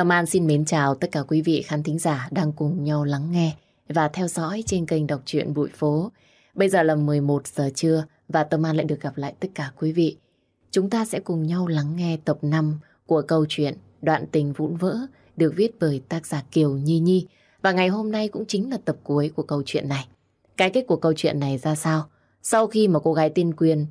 Tâm An xin mến chào tất cả quý vị khán thính giả đang cùng nhau lắng nghe và theo dõi trên kênh đọc truyện Bụi Phố. Bây giờ là 11 giờ trưa và Tâm An lại được gặp lại tất cả quý vị. Chúng ta sẽ cùng nhau lắng nghe tập 5 của câu chuyện Đoạn tình vụn vỡ được viết bởi tác giả Kiều Nhi Nhi. Và ngày hôm nay cũng chính là tập cuối của câu chuyện này. Cái kết của câu chuyện này ra sao? Sau khi mà cô gái tiên quyền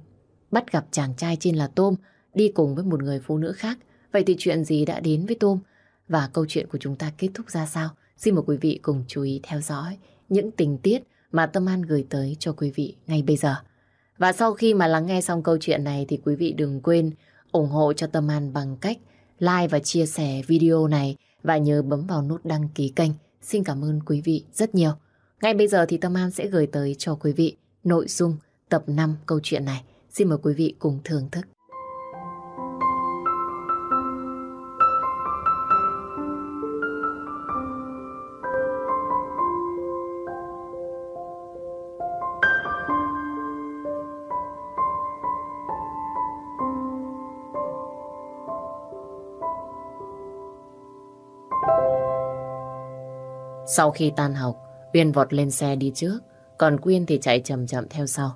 bắt gặp chàng trai trên là Tôm đi cùng với một người phụ nữ khác, vậy thì chuyện gì đã đến với Tôm? Và câu chuyện của chúng ta kết thúc ra sao? Xin mời quý vị cùng chú ý theo dõi những tình tiết mà Tâm An gửi tới cho quý vị ngay bây giờ. Và sau khi mà lắng nghe xong câu chuyện này thì quý vị đừng quên ủng hộ cho Tâm An bằng cách like và chia sẻ video này và nhớ bấm vào nút đăng ký kênh. Xin cảm ơn quý vị rất nhiều. Ngay bây giờ thì Tâm An sẽ gửi tới cho quý vị nội dung tập 5 câu chuyện này. Xin mời quý vị cùng thưởng thức. Sau khi tan học, Uyên vọt lên xe đi trước, còn Quyên thì chạy chậm chậm theo sau.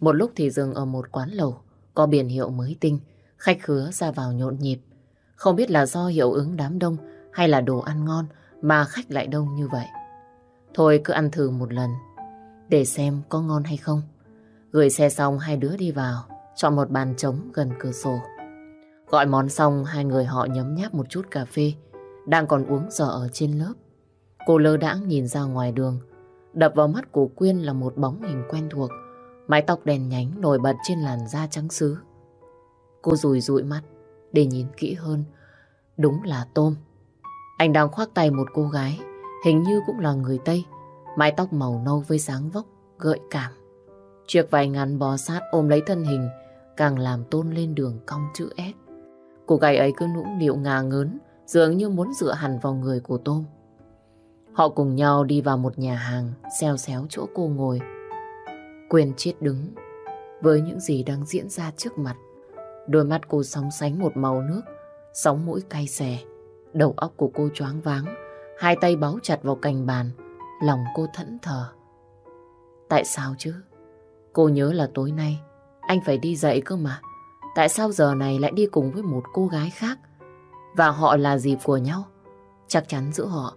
Một lúc thì dừng ở một quán lẩu, có biển hiệu mới tinh, khách khứa ra vào nhộn nhịp. Không biết là do hiệu ứng đám đông hay là đồ ăn ngon mà khách lại đông như vậy. Thôi cứ ăn thử một lần, để xem có ngon hay không. Gửi xe xong hai đứa đi vào, chọn một bàn trống gần cửa sổ. Gọi món xong hai người họ nhấm nháp một chút cà phê, đang còn uống dở ở trên lớp. Cô lơ đãng nhìn ra ngoài đường. Đập vào mắt của Quyên là một bóng hình quen thuộc. Mái tóc đèn nhánh nổi bật trên làn da trắng xứ. Cô rùi rụi mắt để nhìn kỹ hơn. Đúng là Tôm. Anh đang khoác tay một cô gái, hình như cũng là người Tây. Mái tóc màu nâu với dáng vóc, gợi cảm. Chiếc vài ngắn bò sát ôm lấy thân hình, càng làm tôn lên đường cong chữ S. Cô gái ấy cứ nũng nịu ngà ngớn, dường như muốn dựa hẳn vào người của Tôm. Họ cùng nhau đi vào một nhà hàng, xeo xéo chỗ cô ngồi. Quyền chết đứng, với những gì đang diễn ra trước mặt. Đôi mắt cô sóng sánh một màu nước, sóng mũi cay xè. Đầu óc của cô choáng váng, hai tay báu chặt vào cành bàn, lòng cô thẫn thờ. Tại sao chứ? Cô nhớ là tối nay, anh phải đi dậy cơ mà. Tại sao giờ này lại đi cùng với một cô gái khác? Và họ là gì của nhau? Chắc chắn giữa họ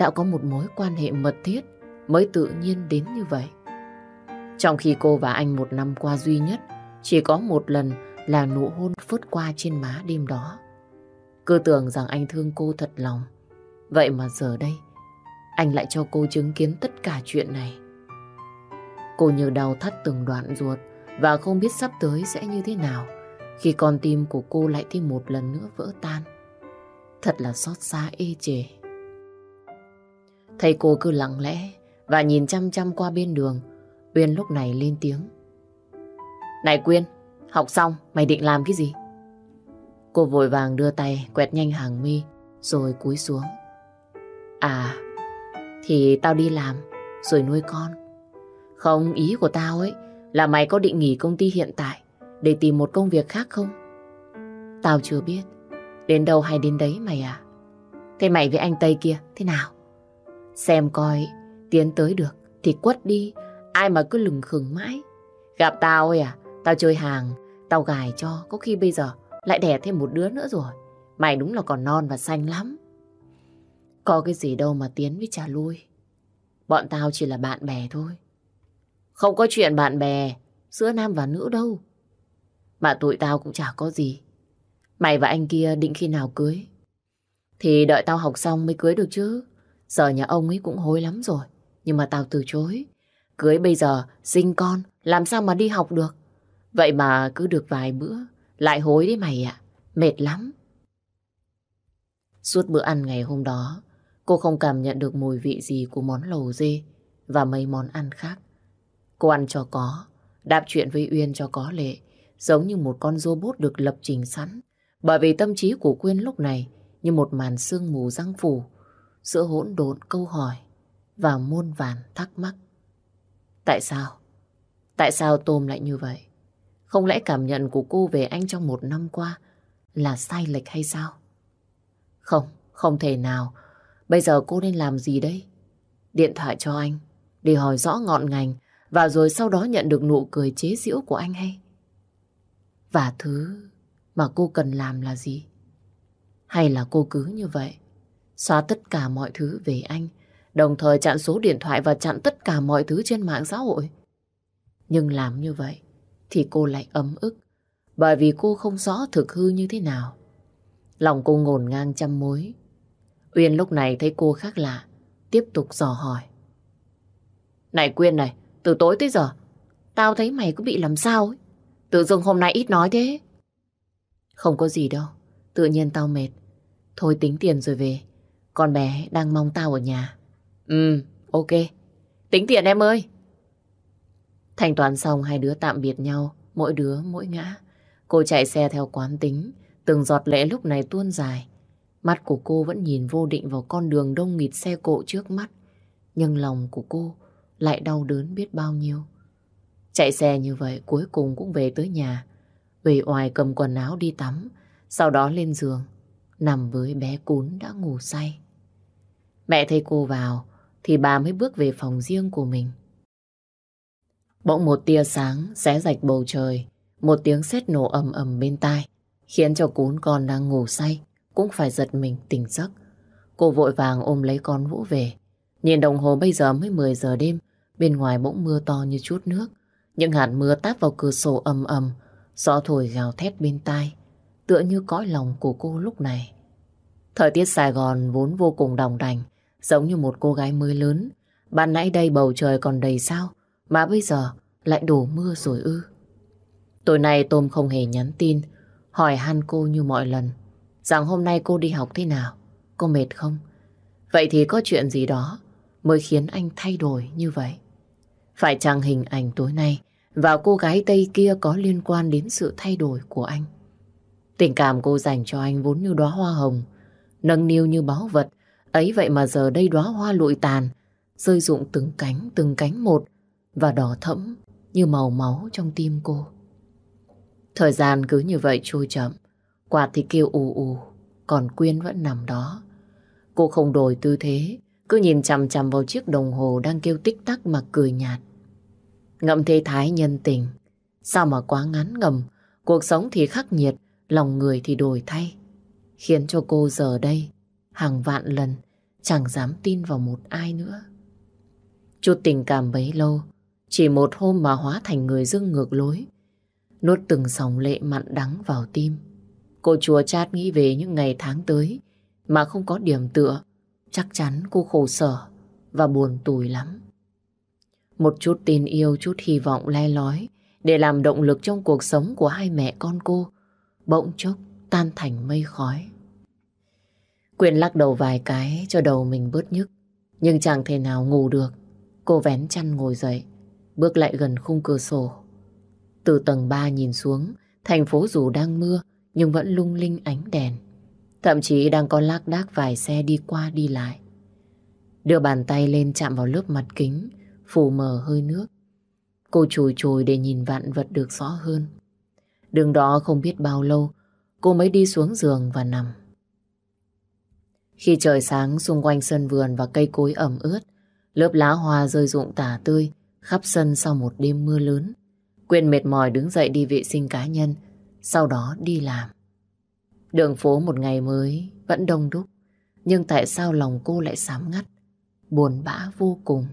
đã có một mối quan hệ mật thiết mới tự nhiên đến như vậy. Trong khi cô và anh một năm qua duy nhất chỉ có một lần là nụ hôn phớt qua trên má đêm đó. Cứ tưởng rằng anh thương cô thật lòng. Vậy mà giờ đây, anh lại cho cô chứng kiến tất cả chuyện này. Cô như đau thắt từng đoạn ruột và không biết sắp tới sẽ như thế nào khi con tim của cô lại thêm một lần nữa vỡ tan. Thật là xót xa ê chề. Thầy cô cứ lặng lẽ và nhìn chăm chăm qua bên đường. Uyên lúc này lên tiếng. Này Quyên, học xong mày định làm cái gì? Cô vội vàng đưa tay quẹt nhanh hàng mi rồi cúi xuống. À, thì tao đi làm rồi nuôi con. Không, ý của tao ấy là mày có định nghỉ công ty hiện tại để tìm một công việc khác không? Tao chưa biết. Đến đâu hay đến đấy mày à? Thế mày với anh Tây kia thế nào? Xem coi tiến tới được thì quất đi. Ai mà cứ lừng khừng mãi. Gặp tao ấy à, tao chơi hàng, tao gài cho, có khi bây giờ lại đẻ thêm một đứa nữa rồi. Mày đúng là còn non và xanh lắm. Có cái gì đâu mà tiến với trả lui. Bọn tao chỉ là bạn bè thôi. Không có chuyện bạn bè giữa nam và nữ đâu. Mà tụi tao cũng chả có gì. Mày và anh kia định khi nào cưới? Thì đợi tao học xong mới cưới được chứ. Giờ nhà ông ấy cũng hối lắm rồi. Nhưng mà tao từ chối. Cưới bây giờ, sinh con, làm sao mà đi học được. Vậy mà cứ được vài bữa, lại hối đấy mày ạ. Mệt lắm. Suốt bữa ăn ngày hôm đó, cô không cảm nhận được mùi vị gì của món lầu dê và mấy món ăn khác. Cô ăn cho có, đạp chuyện với Uyên cho có lệ, giống như một con robot được lập trình sẵn. Bởi vì tâm trí của Quyên lúc này như một màn sương mù răng phủ, giữa hỗn độn câu hỏi và muôn vàn thắc mắc. Tại sao? Tại sao Tôm lại như vậy? Không lẽ cảm nhận của cô về anh trong một năm qua là sai lệch hay sao? Không, không thể nào. Bây giờ cô nên làm gì đây? Điện thoại cho anh, để hỏi rõ ngọn ngành, và rồi sau đó nhận được nụ cười chế giễu của anh hay? Và thứ mà cô cần làm là gì? Hay là cô cứ như vậy, xóa tất cả mọi thứ về anh, đồng thời chặn số điện thoại và chặn tất cả mọi thứ trên mạng xã hội? Nhưng làm như vậy thì cô lại ấm ức, bởi vì cô không rõ thực hư như thế nào. Lòng cô ngổn ngang trăm mối. Uyên lúc này thấy cô khác lạ, tiếp tục dò hỏi. Này Quyên này, từ tối tới giờ, tao thấy mày có bị làm sao ấy. Tự dưng hôm nay ít nói thế. Không có gì đâu, tự nhiên tao mệt. Thôi tính tiền rồi về, con bé đang mong tao ở nhà. Ừ, ok. Tính tiền em ơi. Thanh toán xong hai đứa tạm biệt nhau, mỗi đứa mỗi ngã. Cô chạy xe theo quán tính, từng giọt lệ lúc này tuôn dài. Mắt của cô vẫn nhìn vô định vào con đường đông nghịt xe cộ trước mắt. Nhưng lòng của cô lại đau đớn biết bao nhiêu. Chạy xe như vậy cuối cùng cũng về tới nhà. Về oài cầm quần áo đi tắm, sau đó lên giường, nằm với bé cún đã ngủ say. Mẹ thấy cô vào, thì bà mới bước về phòng riêng của mình. Bỗng một tia sáng xé rạch bầu trời, một tiếng sét nổ ầm ầm bên tai, khiến cho cún con đang ngủ say, cũng phải giật mình tỉnh giấc. Cô vội vàng ôm lấy con Vũ về. Nhìn đồng hồ bây giờ mới 10 giờ đêm, bên ngoài bỗng mưa to như chút nước. Những hạt mưa táp vào cửa sổ ầm ầm, gió thổi gào thét bên tai, tựa như cõi lòng của cô lúc này. Thời tiết Sài Gòn vốn vô cùng đồng đành, giống như một cô gái mới lớn. Ban nãy đây bầu trời còn đầy sao, mà bây giờ lại đổ mưa rồi ư. Tối nay Tôm không hề nhắn tin, hỏi han cô như mọi lần, rằng hôm nay cô đi học thế nào, cô mệt không? Vậy thì có chuyện gì đó mới khiến anh thay đổi như vậy? Phải chăng hình ảnh tối nay và cô gái Tây kia có liên quan đến sự thay đổi của anh? Tình cảm cô dành cho anh vốn như đóa hoa hồng, nâng niu như báu vật, ấy vậy mà giờ đây đóa hoa lụi tàn, rơi rụng từng cánh từng cánh một và đỏ thẫm như màu máu trong tim cô. Thời gian cứ như vậy trôi chậm, quạt thì kêu ù ù, còn Quyên vẫn nằm đó. Cô không đổi tư thế, cứ nhìn chằm chằm vào chiếc đồng hồ đang kêu tích tắc mà cười nhạt. Ngậm thế thái nhân tình, sao mà quá ngắn ngầm, cuộc sống thì khắc nghiệt, lòng người thì đổi thay. Khiến cho cô giờ đây, hàng vạn lần, chẳng dám tin vào một ai nữa. Chút tình cảm bấy lâu, chỉ một hôm mà hóa thành người dưng ngược lối. Nuốt từng dòng lệ mặn đắng vào tim. Cô chùa chát nghĩ về những ngày tháng tới mà không có điểm tựa. Chắc chắn cô khổ sở và buồn tủi lắm. Một chút tin yêu, chút hy vọng le lói để làm động lực trong cuộc sống của hai mẹ con cô bỗng chốc tan thành mây khói. Quyên lắc đầu vài cái cho đầu mình bớt nhức nhưng chẳng thể nào ngủ được. Cô vén chăn ngồi dậy bước lại gần khung cửa sổ. Từ tầng 3 nhìn xuống, thành phố dù đang mưa nhưng vẫn lung linh ánh đèn. Thậm chí đang có lác đác vài xe đi qua đi lại. Đưa bàn tay lên chạm vào lớp mặt kính, phủ mờ hơi nước. Cô chùi chùi để nhìn vạn vật được rõ hơn. Đường đó không biết bao lâu, cô mới đi xuống giường và nằm. Khi trời sáng xung quanh sân vườn và cây cối ẩm ướt, lớp lá hoa rơi rụng tả tươi, khắp sân sau một đêm mưa lớn. Quyên mệt mỏi đứng dậy đi vệ sinh cá nhân, sau đó đi làm. Đường phố một ngày mới vẫn đông đúc, nhưng tại sao lòng cô lại sám ngắt, buồn bã vô cùng.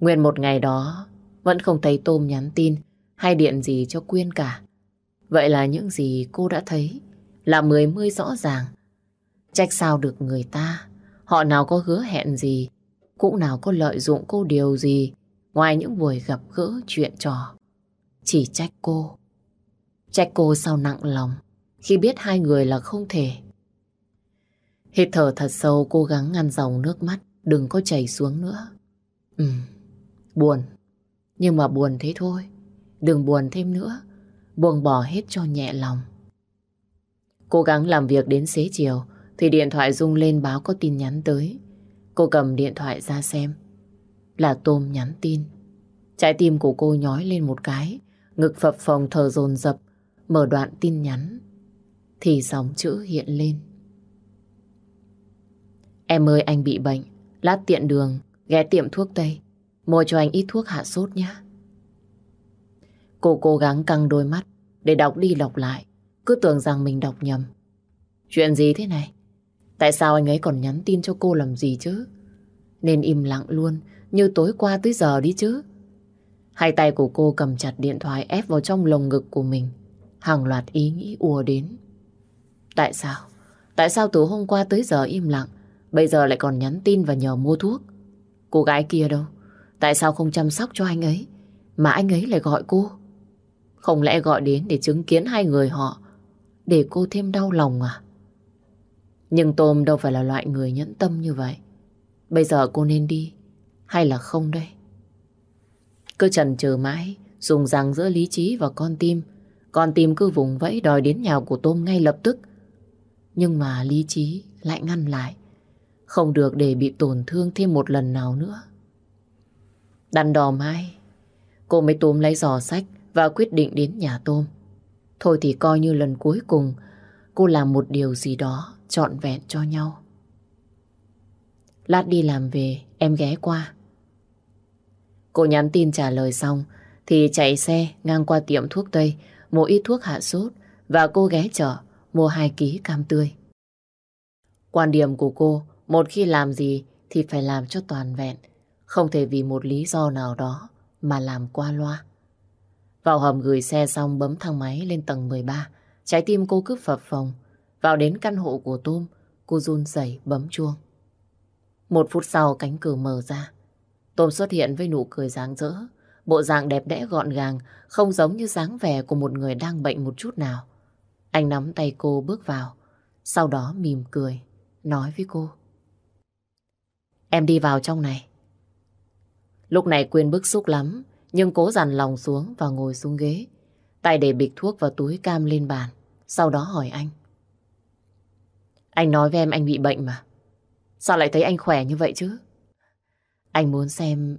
Nguyên một ngày đó vẫn không thấy Tôm nhắn tin hay điện gì cho Quyên cả. Vậy là những gì cô đã thấy là mười mươi rõ ràng. Trách sao được người ta, họ nào có hứa hẹn gì, cũng nào có lợi dụng cô điều gì Ngoài những buổi gặp gỡ chuyện trò, chỉ trách cô. Trách cô sao nặng lòng khi biết hai người là không thể. Hít thở thật sâu cố gắng ngăn dòng nước mắt đừng có chảy xuống nữa. Ừ, buồn. Nhưng mà buồn thế thôi. Đừng buồn thêm nữa. Buông bỏ hết cho nhẹ lòng. Cố gắng làm việc đến xế chiều thì điện thoại rung lên báo có tin nhắn tới. Cô cầm điện thoại ra xem là Tôm nhắn tin. Trái tim của cô nhói lên một cái, ngực phập phồng thở dồn dập, mở đoạn tin nhắn. Thì dòng chữ hiện lên. Em ơi anh bị bệnh, lát tiện đường, ghé tiệm thuốc Tây, mua cho anh ít thuốc hạ sốt nhé. Cô cố gắng căng đôi mắt để đọc đi đọc lại, cứ tưởng rằng mình đọc nhầm. Chuyện gì thế này? Tại sao anh ấy còn nhắn tin cho cô làm gì chứ? Nên im lặng luôn, như tối qua tới giờ đi chứ. Hai tay của cô cầm chặt điện thoại ép vào trong lồng ngực của mình. Hàng loạt ý nghĩ ùa đến. Tại sao? Tại sao từ hôm qua tới giờ im lặng, bây giờ lại còn nhắn tin và nhờ mua thuốc? Cô gái kia đâu? Tại sao không chăm sóc cho anh ấy? Mà anh ấy lại gọi cô? Không lẽ gọi đến để chứng kiến hai người họ để cô thêm đau lòng à? Nhưng Tôm đâu phải là loại người nhẫn tâm như vậy. Bây giờ cô nên đi hay là không đây? Cứ trần chờ mãi, dùng răng giữa lý trí và con tim. Con tim cứ vùng vẫy đòi đến nhà của Tôm ngay lập tức. Nhưng mà lý trí lại ngăn lại. Không được để bị tổn thương thêm một lần nào nữa. Đắn đo mãi, cô mới tôm lấy giò sách và quyết định đến nhà Tôm. Thôi thì coi như lần cuối cùng cô làm một điều gì đó trọn vẹn cho nhau. Lát đi làm về, em ghé qua. Cô nhắn tin trả lời xong thì chạy xe ngang qua tiệm thuốc Tây mua ít thuốc hạ sốt và cô ghé chợ mua hai ký cam tươi. Quan điểm của cô, một khi làm gì thì phải làm cho toàn vẹn, không thể vì một lý do nào đó mà làm qua loa. Vào hầm gửi xe xong bấm thang máy lên tầng 13, trái tim cô cứ phập phồng. Vào đến căn hộ của Tôm, cô run rẩy bấm chuông. Một phút sau cánh cửa mở ra. Tôm xuất hiện với nụ cười ráng rỡ. Bộ dạng đẹp đẽ gọn gàng, không giống như dáng vẻ của một người đang bệnh một chút nào. Anh nắm tay cô bước vào, sau đó mỉm cười, nói với cô. Em đi vào trong này. Lúc này Quyên bức xúc lắm, nhưng cố dằn lòng xuống và ngồi xuống ghế. Tay để bịch thuốc và túi cam lên bàn, sau đó hỏi anh. Anh nói với em anh bị bệnh mà. Sao lại thấy anh khỏe như vậy chứ? Anh muốn xem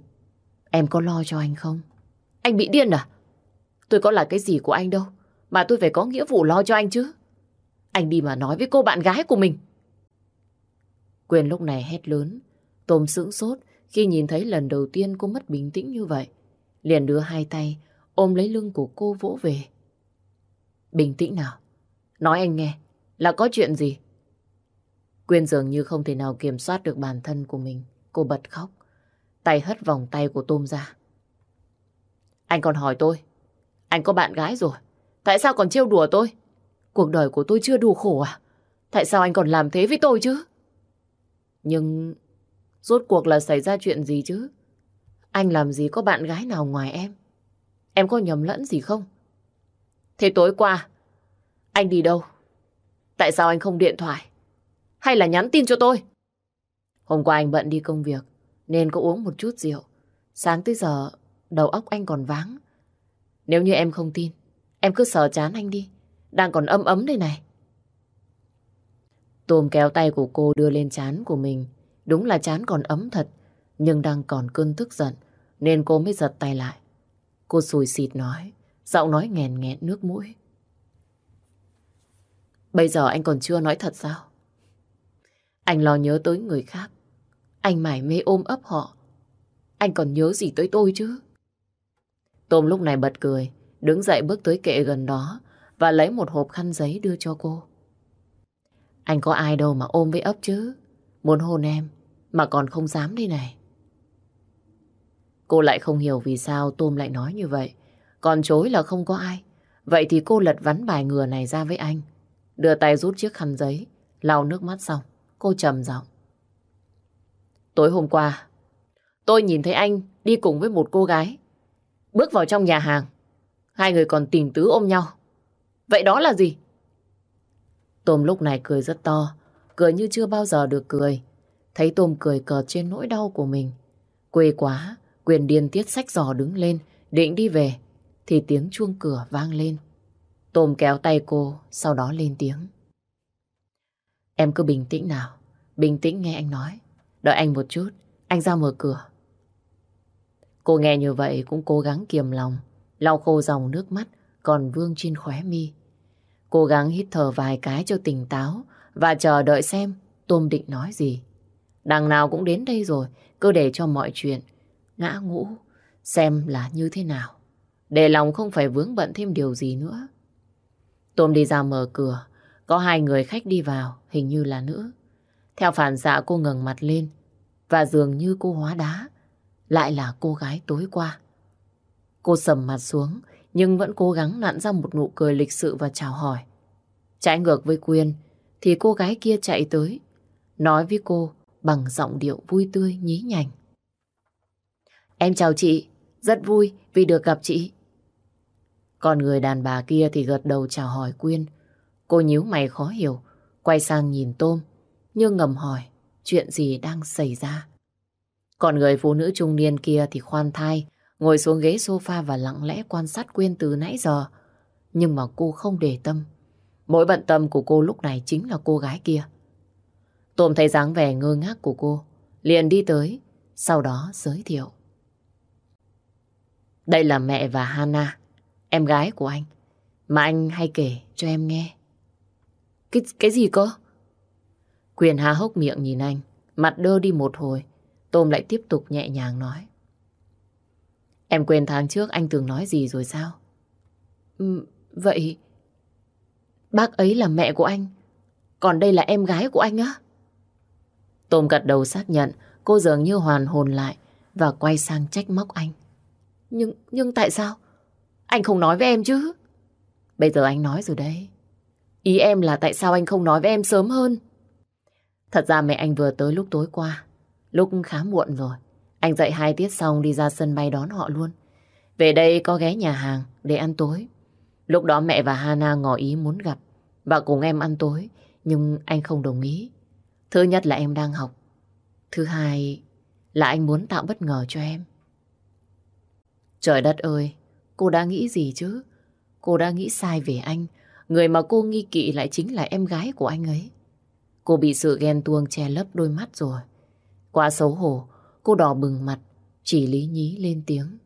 em có lo cho anh không? Anh bị điên à? Tôi có là cái gì của anh đâu, mà tôi phải có nghĩa vụ lo cho anh chứ. Anh đi mà nói với cô bạn gái của mình. Quyền lúc này hét lớn. Tôm sững sốt khi nhìn thấy lần đầu tiên cô mất bình tĩnh như vậy. Liền đưa hai tay, ôm lấy lưng của cô vỗ về. Bình tĩnh nào. Nói anh nghe, là có chuyện gì? Quyên dường như không thể nào kiểm soát được bản thân của mình. Cô bật khóc. Tay hất vòng tay của Tôm ra. Anh còn hỏi tôi. Anh có bạn gái rồi. Tại sao còn trêu đùa tôi? Cuộc đời của tôi chưa đủ khổ à? Tại sao anh còn làm thế với tôi chứ? Nhưng rốt cuộc là xảy ra chuyện gì chứ? Anh làm gì có bạn gái nào ngoài em? Em có nhầm lẫn gì không? Thế tối qua, anh đi đâu? Tại sao anh không điện thoại? Hay là nhắn tin cho tôi? Hôm qua anh bận đi công việc, nên có uống một chút rượu. Sáng tới giờ, đầu óc anh còn váng. Nếu như em không tin, em cứ sờ chán anh đi. Đang còn ấm ấm đây này. Tôm kéo tay của cô đưa lên chán của mình. Đúng là chán còn ấm thật, nhưng đang còn cơn tức giận, nên cô mới giật tay lại. Cô sùi xịt nói, giọng nói nghèn nghẹn nước mũi. Bây giờ anh còn chưa nói thật sao? Anh lo nhớ tới người khác. Anh mải mê ôm ấp họ. Anh còn nhớ gì tới tôi chứ? Tôm lúc này bật cười, đứng dậy bước tới kệ gần đó và lấy một hộp khăn giấy đưa cho cô. Anh có ai đâu mà ôm với ấp chứ? Muốn hôn em, mà còn không dám đây này. Cô lại không hiểu vì sao Tôm lại nói như vậy. Còn chối là không có ai. Vậy thì cô lật vắn bài ngừa này ra với anh. Đưa tay rút chiếc khăn giấy, lau nước mắt xong. Cô trầm giọng. Tối hôm qua, tôi nhìn thấy anh đi cùng với một cô gái. Bước vào trong nhà hàng. Hai người còn tình tứ ôm nhau. Vậy đó là gì? Tôm lúc này cười rất to. Cười như chưa bao giờ được cười. Thấy Tôm cười cợt trên nỗi đau của mình. Quê quá, quyền điên tiết sách giò đứng lên, định đi về. Thì tiếng chuông cửa vang lên. Tôm kéo tay cô, sau đó lên tiếng. Em cứ bình tĩnh nào. Bình tĩnh nghe anh nói. Đợi anh một chút, anh ra mở cửa. Cô nghe như vậy cũng cố gắng kiềm lòng, lau khô dòng nước mắt còn vương trên khóe mi. Cố gắng hít thở vài cái cho tỉnh táo và chờ đợi xem Tôm định nói gì. Đằng nào cũng đến đây rồi, cứ để cho mọi chuyện ngã ngũ, xem là như thế nào. Để lòng không phải vướng bận thêm điều gì nữa. Tôm đi ra mở cửa, có hai người khách đi vào, hình như là nữ. Theo phản xạ cô ngẩng mặt lên, và dường như cô hóa đá, lại là cô gái tối qua. Cô sầm mặt xuống, nhưng vẫn cố gắng nặn ra một nụ cười lịch sự và chào hỏi. Trái ngược với Quyên, thì cô gái kia chạy tới, nói với cô bằng giọng điệu vui tươi nhí nhảnh. Em chào chị, rất vui vì được gặp chị. Còn người đàn bà kia thì gật đầu chào hỏi Quyên. Cô nhíu mày khó hiểu, quay sang nhìn Tôm, nhưng ngầm hỏi chuyện gì đang xảy ra. Còn người phụ nữ trung niên kia thì khoan thai, ngồi xuống ghế sofa và lặng lẽ quan sát Quyên từ nãy giờ. Nhưng mà cô không để tâm. Mỗi bận tâm của cô lúc này chính là cô gái kia. Tôm thấy dáng vẻ ngơ ngác của cô, liền đi tới, sau đó giới thiệu. Đây là mẹ và Hana, em gái của anh, mà anh hay kể cho em nghe. Cái, cái gì cơ? Quyền há hốc miệng nhìn anh, mặt đơ đi một hồi, Tôm lại tiếp tục nhẹ nhàng nói. Em quên tháng trước anh từng nói gì rồi sao? Ừ, vậy... Bác ấy là mẹ của anh, còn đây là em gái của anh á? Tôm gật đầu xác nhận, cô dường như hoàn hồn lại và quay sang trách móc anh. Nhưng, nhưng tại sao? Anh không nói với em chứ? Bây giờ anh nói rồi đấy. Ý em là tại sao anh không nói với em sớm hơn? Thật ra mẹ anh vừa tới lúc tối qua. Lúc khá muộn rồi. Anh dậy hai tiết xong đi ra sân bay đón họ luôn. Về đây có ghé nhà hàng để ăn tối. Lúc đó mẹ và Hana ngỏ ý muốn gặp và cùng em ăn tối. Nhưng anh không đồng ý. Thứ nhất là em đang học. Thứ hai là anh muốn tạo bất ngờ cho em. Trời đất ơi, cô đã nghĩ gì chứ? Cô đã nghĩ sai về anh. Người mà cô nghi kỵ lại chính là em gái của anh ấy. Cô bị sự ghen tuông che lấp đôi mắt rồi. Quá xấu hổ, cô đỏ bừng mặt, chỉ lý nhí lên tiếng.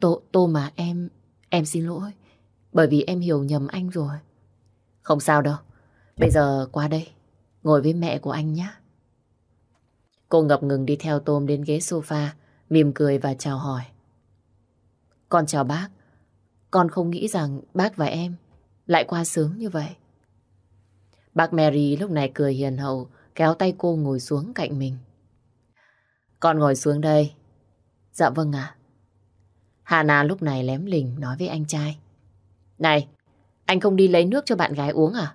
Tô, tô mà em, em xin lỗi, bởi vì em hiểu nhầm anh rồi. Không sao đâu, bây giờ qua đây, ngồi với mẹ của anh nhé. Cô ngập ngừng đi theo Tôm đến ghế sofa, mỉm cười và chào hỏi. Con chào bác, con không nghĩ rằng bác và em lại qua sớm như vậy. Bác Mary lúc này cười hiền hậu, kéo tay cô ngồi xuống cạnh mình. Con ngồi xuống đây. Dạ vâng ạ. Hà lúc này lém lình nói với anh trai. Này, anh không đi lấy nước cho bạn gái uống à?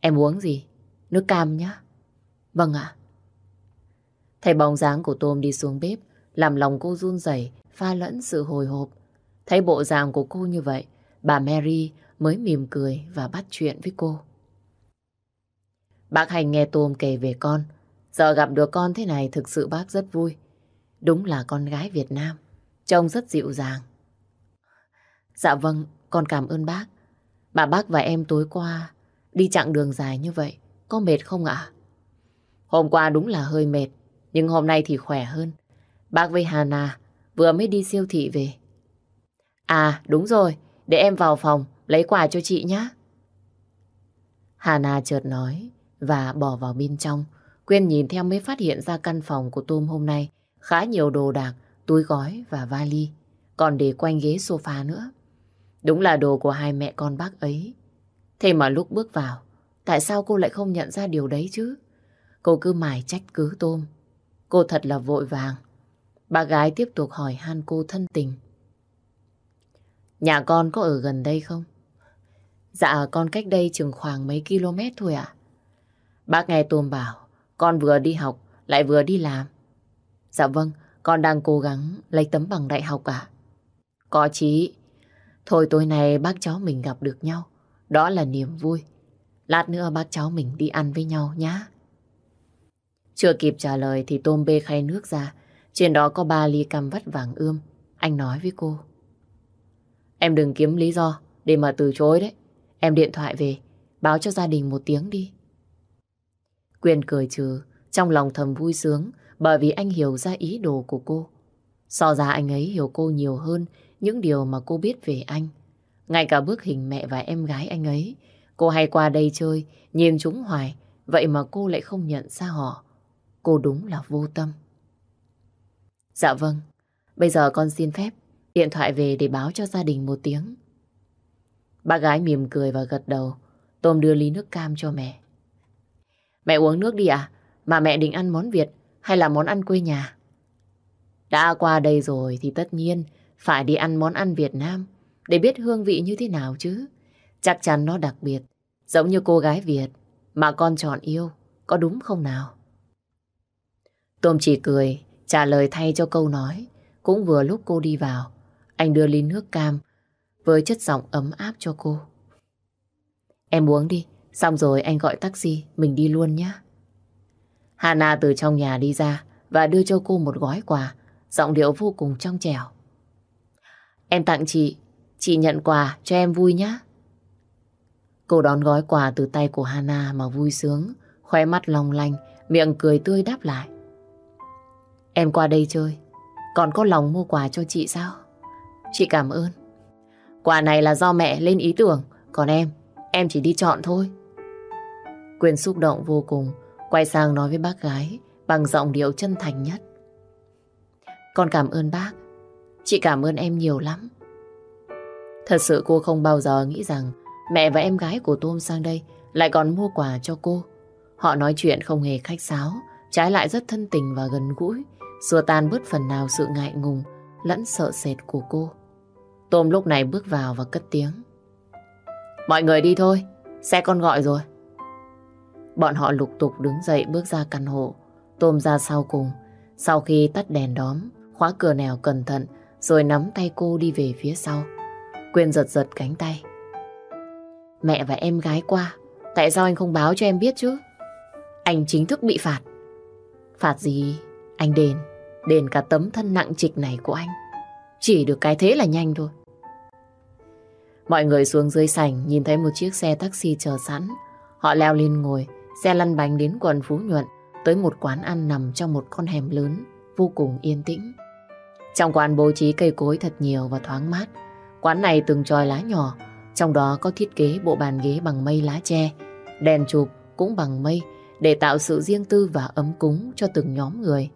Em uống gì? Nước cam nhá. Vâng ạ. Thấy bóng dáng của Tôm đi xuống bếp, làm lòng cô run rẩy, pha lẫn sự hồi hộp. Thấy bộ dạng của cô như vậy, bà Mary mới mỉm cười và bắt chuyện với cô. Bác hành nghe Tôm kể về con. Giờ gặp được con thế này thực sự bác rất vui. Đúng là con gái Việt Nam. Trông rất dịu dàng. Dạ vâng, con cảm ơn bác. Bà bác và em tối qua đi chặng đường dài như vậy. Có mệt không ạ? Hôm qua đúng là hơi mệt. Nhưng hôm nay thì khỏe hơn. Bác với Hà Na vừa mới đi siêu thị về. À đúng rồi, để em vào phòng lấy quà cho chị nhé. Hana chợt nói và bỏ vào bên trong. Quyên nhìn theo mới phát hiện ra căn phòng của Tôm hôm nay khá nhiều đồ đạc, túi gói và vali, còn để quanh ghế sofa nữa. Đúng là đồ của hai mẹ con bác ấy. Thế mà lúc bước vào, tại sao cô lại không nhận ra điều đấy chứ? Cô cứ mải trách cứ Tôm. Cô thật là vội vàng. Bà gái tiếp tục hỏi han cô thân tình. Nhà con có ở gần đây không? Dạ con cách đây chừng khoảng mấy km thôi ạ. Bác nghe Tôm bảo, con vừa đi học, lại vừa đi làm. Dạ vâng, con đang cố gắng lấy tấm bằng đại học à? Có chí. Thôi tối nay bác cháu mình gặp được nhau. Đó là niềm vui. Lát nữa bác cháu mình đi ăn với nhau nhá. Chưa kịp trả lời thì Tôm bê khay nước ra. Trên đó có ba ly cam vắt vàng ươm. Anh nói với cô. Em đừng kiếm lý do để mà từ chối đấy. Em điện thoại về, báo cho gia đình một tiếng đi. Quyên cười trừ, trong lòng thầm vui sướng bởi vì anh hiểu ra ý đồ của cô. So ra anh ấy hiểu cô nhiều hơn những điều mà cô biết về anh. Ngay cả bức hình mẹ và em gái anh ấy, cô hay qua đây chơi, nhìn chúng hoài Vậy mà cô lại không nhận ra họ. Cô đúng là vô tâm. Dạ vâng, bây giờ con xin phép điện thoại về để báo cho gia đình một tiếng. Bà gái mỉm cười và gật đầu. Tôm đưa ly nước cam cho mẹ. Mẹ uống nước đi à? Mà mẹ định ăn món Việt hay là món ăn quê nhà? Đã qua đây rồi thì tất nhiên phải đi ăn món ăn Việt Nam để biết hương vị như thế nào chứ. Chắc chắn nó đặc biệt, giống như cô gái Việt mà con chọn yêu, có đúng không nào? Tôm chỉ cười, trả lời thay cho câu nói. Cũng vừa lúc cô đi vào, anh đưa ly nước cam với chất giọng ấm áp cho cô. Em uống đi, xong rồi anh gọi taxi, mình đi luôn nhé. Hana từ trong nhà đi ra và đưa cho cô một gói quà, giọng điệu vô cùng trong trẻo. Em tặng chị, chị nhận quà cho em vui nhé. Cô đón gói quà từ tay của Hana mà vui sướng, khóe mắt long lanh, miệng cười tươi đáp lại. Em qua đây chơi, còn có lòng mua quà cho chị sao? Chị cảm ơn. Quà này là do mẹ lên ý tưởng, còn em, em chỉ đi chọn thôi. Quyền xúc động vô cùng, quay sang nói với bác gái bằng giọng điệu chân thành nhất. Con cảm ơn bác, chị cảm ơn em nhiều lắm. Thật sự cô không bao giờ nghĩ rằng mẹ và em gái của Tôm sang đây lại còn mua quà cho cô. Họ nói chuyện không hề khách sáo, trái lại rất thân tình và gần gũi, xua tan bớt phần nào sự ngại ngùng lẫn sợ sệt của cô. Tôm lúc này bước vào và cất tiếng. Mọi người đi thôi, xe con gọi rồi. Bọn họ lục tục đứng dậy bước ra căn hộ. Tôm ra sau cùng. Sau khi tắt đèn đóm, khóa cửa nèo cẩn thận, rồi nắm tay cô đi về phía sau. Quyên giật giật cánh tay. Mẹ và em gái qua, tại sao anh không báo cho em biết chứ? Anh chính thức bị phạt. Phạt gì? Anh đền, đền cả tấm thân nặng trịch này của anh. Chỉ được cái thế là nhanh thôi. Mọi người xuống dưới sảnh nhìn thấy một chiếc xe taxi chờ sẵn. Họ leo lên ngồi, xe lăn bánh đến quận Phú Nhuận, tới một quán ăn nằm trong một con hẻm lớn, vô cùng yên tĩnh. Trong quán bố trí cây cối thật nhiều và thoáng mát. Quán này từng tròi lá nhỏ, trong đó có thiết kế bộ bàn ghế bằng mây lá tre, đèn chụp cũng bằng mây để tạo sự riêng tư và ấm cúng cho từng nhóm người.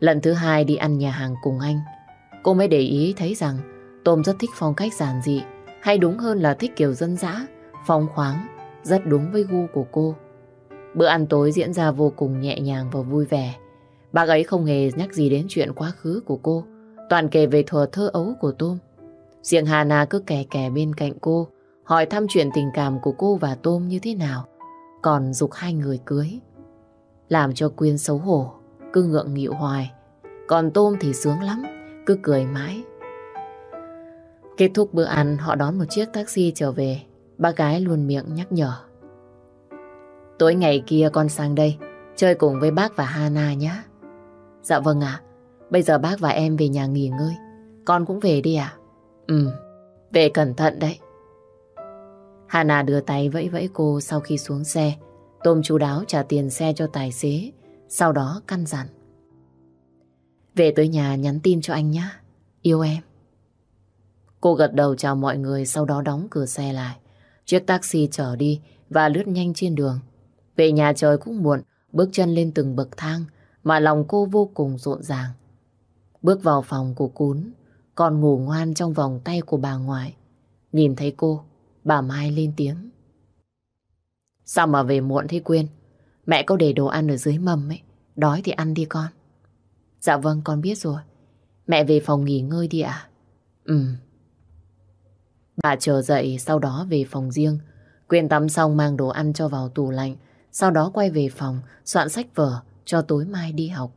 Lần thứ hai đi ăn nhà hàng cùng anh, cô mới để ý thấy rằng Tôm rất thích phong cách giản dị, hay đúng hơn là thích kiểu dân dã, phong khoáng, rất đúng với gu của cô. Bữa ăn tối diễn ra vô cùng nhẹ nhàng và vui vẻ. Bác ấy không hề nhắc gì đến chuyện quá khứ của cô, toàn kể về thuở thơ ấu của Tôm. Riêng Hà cứ kè kè bên cạnh cô, hỏi thăm chuyện tình cảm của cô và Tôm như thế nào, còn dục hai người cưới. Làm cho Quyên xấu hổ, cứ ngượng nghịu hoài. Còn Tôm thì sướng lắm, cứ cười mãi. Kết thúc bữa ăn, họ đón một chiếc taxi trở về. Bác gái luôn miệng nhắc nhở. Tối ngày kia con sang đây, chơi cùng với bác và Hana nhé. Dạ vâng ạ, bây giờ bác và em về nhà nghỉ ngơi. Con cũng về đi ạ. Ừ, về cẩn thận đấy. Hana đưa tay vẫy vẫy cô sau khi xuống xe. Tôm chú đáo trả tiền xe cho tài xế, sau đó căn dặn. Về tới nhà nhắn tin cho anh nhé, yêu em. Cô gật đầu chào mọi người sau đó đóng cửa xe lại. Chiếc taxi chở đi và lướt nhanh trên đường. Về nhà trời cũng muộn, bước chân lên từng bậc thang mà lòng cô vô cùng rộn ràng. Bước vào phòng của cún, còn ngủ ngoan trong vòng tay của bà ngoại. Nhìn thấy cô, bà Mai lên tiếng. Sao mà về muộn thế Quyên? Mẹ có để đồ ăn ở dưới mâm ấy. Đói thì ăn đi con. Dạ vâng, con biết rồi. Mẹ về phòng nghỉ ngơi đi ạ. À? Bà chờ dậy, sau đó về phòng riêng. Quyên tắm xong mang đồ ăn cho vào tủ lạnh. Sau đó quay về phòng, soạn sách vở cho tối mai đi học.